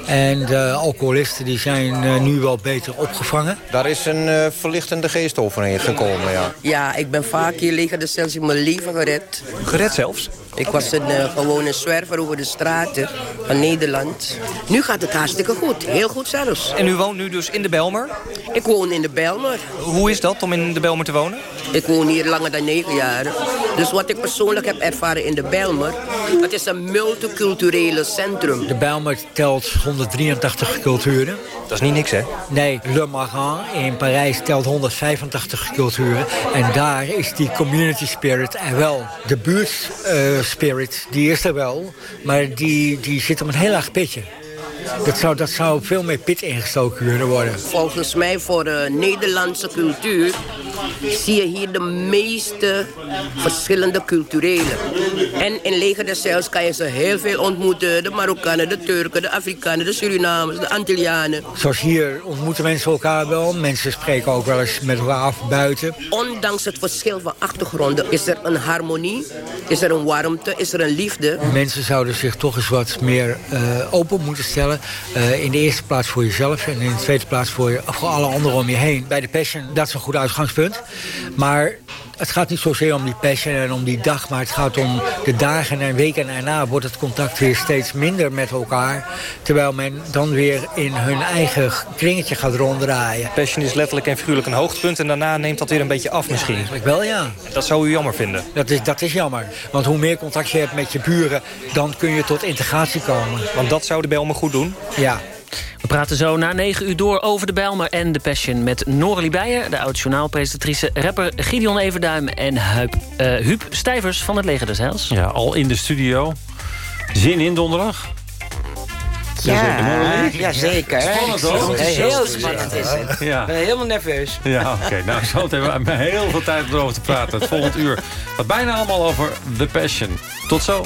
en de alcoholisten die zijn uh, nu wel beter opgevangen. Daar is een uh, verlichtende geest overheen gekomen, ja. Ja, ik ben vaak hier liggen, dus zelfs in mijn leven gered. Gered zelfs? Ik was een uh, gewone zwerver over de straten van Nederland. Nu gaat het hartstikke goed. Heel goed zelfs. En u woont nu dus in de Belmer? Ik woon in de Belmer. Hoe is dat om in de Belmer te wonen? Ik woon hier langer dan negen jaar. Dus wat ik persoonlijk heb ervaren in de Belmer... het is een multiculturele centrum. De Belmer telt 183 culturen. Dat is niet niks, hè? Nee, Le Marin in Parijs telt 185 culturen. En daar is die community spirit er wel. De buurt... Uh, spirit, die is er wel. Maar die, die zit op een heel laag pitje. Dat zou, dat zou veel meer pit ingestoken kunnen worden. Volgens mij voor de Nederlandse cultuur zie je hier de meeste verschillende culturele. En in Leger Zeils kan je ze heel veel ontmoeten. De Marokkanen, de Turken, de Afrikanen, de Surinamers, de Antillianen. Zoals hier ontmoeten mensen elkaar wel. Mensen spreken ook wel eens met elkaar af buiten. Ondanks het verschil van achtergronden is er een harmonie, is er een warmte, is er een liefde. Mensen zouden zich toch eens wat meer uh, open moeten stellen. Uh, in de eerste plaats voor jezelf en in de tweede plaats voor, voor alle anderen om je heen. Bij de Passion, dat is een goed uitgangspunt. Maar het gaat niet zozeer om die passion en om die dag... maar het gaat om de dagen en weken erna... wordt het contact weer steeds minder met elkaar... terwijl men dan weer in hun eigen kringetje gaat ronddraaien. Passion is letterlijk en figuurlijk een hoogtepunt... en daarna neemt dat weer een beetje af misschien. Ja, wel, ja. Dat zou u jammer vinden? Dat is, dat is jammer. Want hoe meer contact je hebt met je buren... dan kun je tot integratie komen. Want dat zou de Belmen goed doen? Ja. We praten zo na 9 uur door over de Bijlmer en de Passion... met Noralie Beijer, de oud-journaalpresentatrice... rapper Gideon Everduim en Huip, uh, Huub Stijvers van het Leger des Heils. Ja, al in de studio. Zin in donderdag? Ja, ja, zeker. Spannend hoor. Heel spannend is het. Ja. Ik ben helemaal nerveus. Ja, oké. Okay. Nou, zo hebben we heel veel tijd erover te praten. Het volgend uur gaat bijna allemaal over The Passion. Tot zo.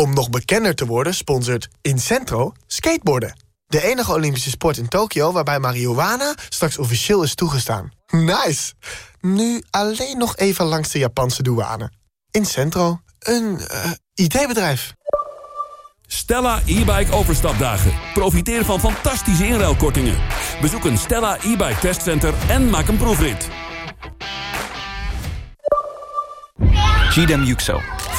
Om nog bekender te worden sponsort Incentro skateboarden. De enige Olympische sport in Tokio waarbij marihuana straks officieel is toegestaan. Nice! Nu alleen nog even langs de Japanse douane. Incentro, een uh, IT-bedrijf. Stella e-bike overstapdagen. Profiteer van fantastische inruilkortingen. Bezoek een Stella e-bike testcenter en maak een proefrit. Gidem Yüksel,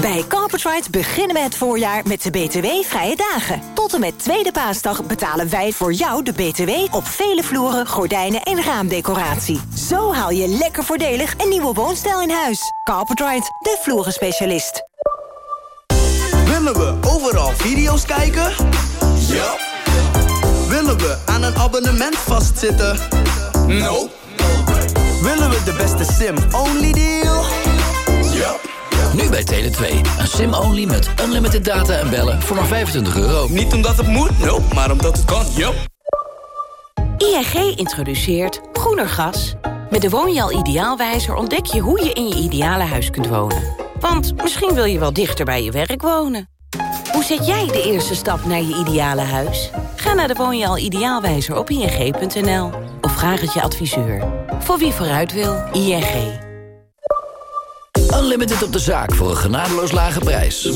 Bij Carpetright beginnen we het voorjaar met de BTW-vrije dagen. Tot en met tweede paasdag betalen wij voor jou de BTW... op vele vloeren, gordijnen en raamdecoratie. Zo haal je lekker voordelig een nieuwe woonstijl in huis. Carpetright, de vloerenspecialist. Willen we overal video's kijken? Ja. Willen we aan een abonnement vastzitten? No. Willen we de beste sim-only deal? Nu bij Tele2. Een sim-only met unlimited data en bellen voor maar 25 euro. Niet omdat het moet, no, maar omdat het kan, yup. ING introduceert groener gas. Met de Woonjaal Ideaalwijzer ontdek je hoe je in je ideale huis kunt wonen. Want misschien wil je wel dichter bij je werk wonen. Hoe zet jij de eerste stap naar je ideale huis? Ga naar de Woonjaal Ideaalwijzer op ing.nl. Of vraag het je adviseur. Voor wie vooruit wil, ING. Unlimited op de zaak voor een genadeloos lage prijs.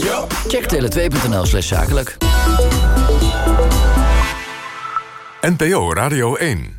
Check tele2.nl slash zakelijk. NPO Radio 1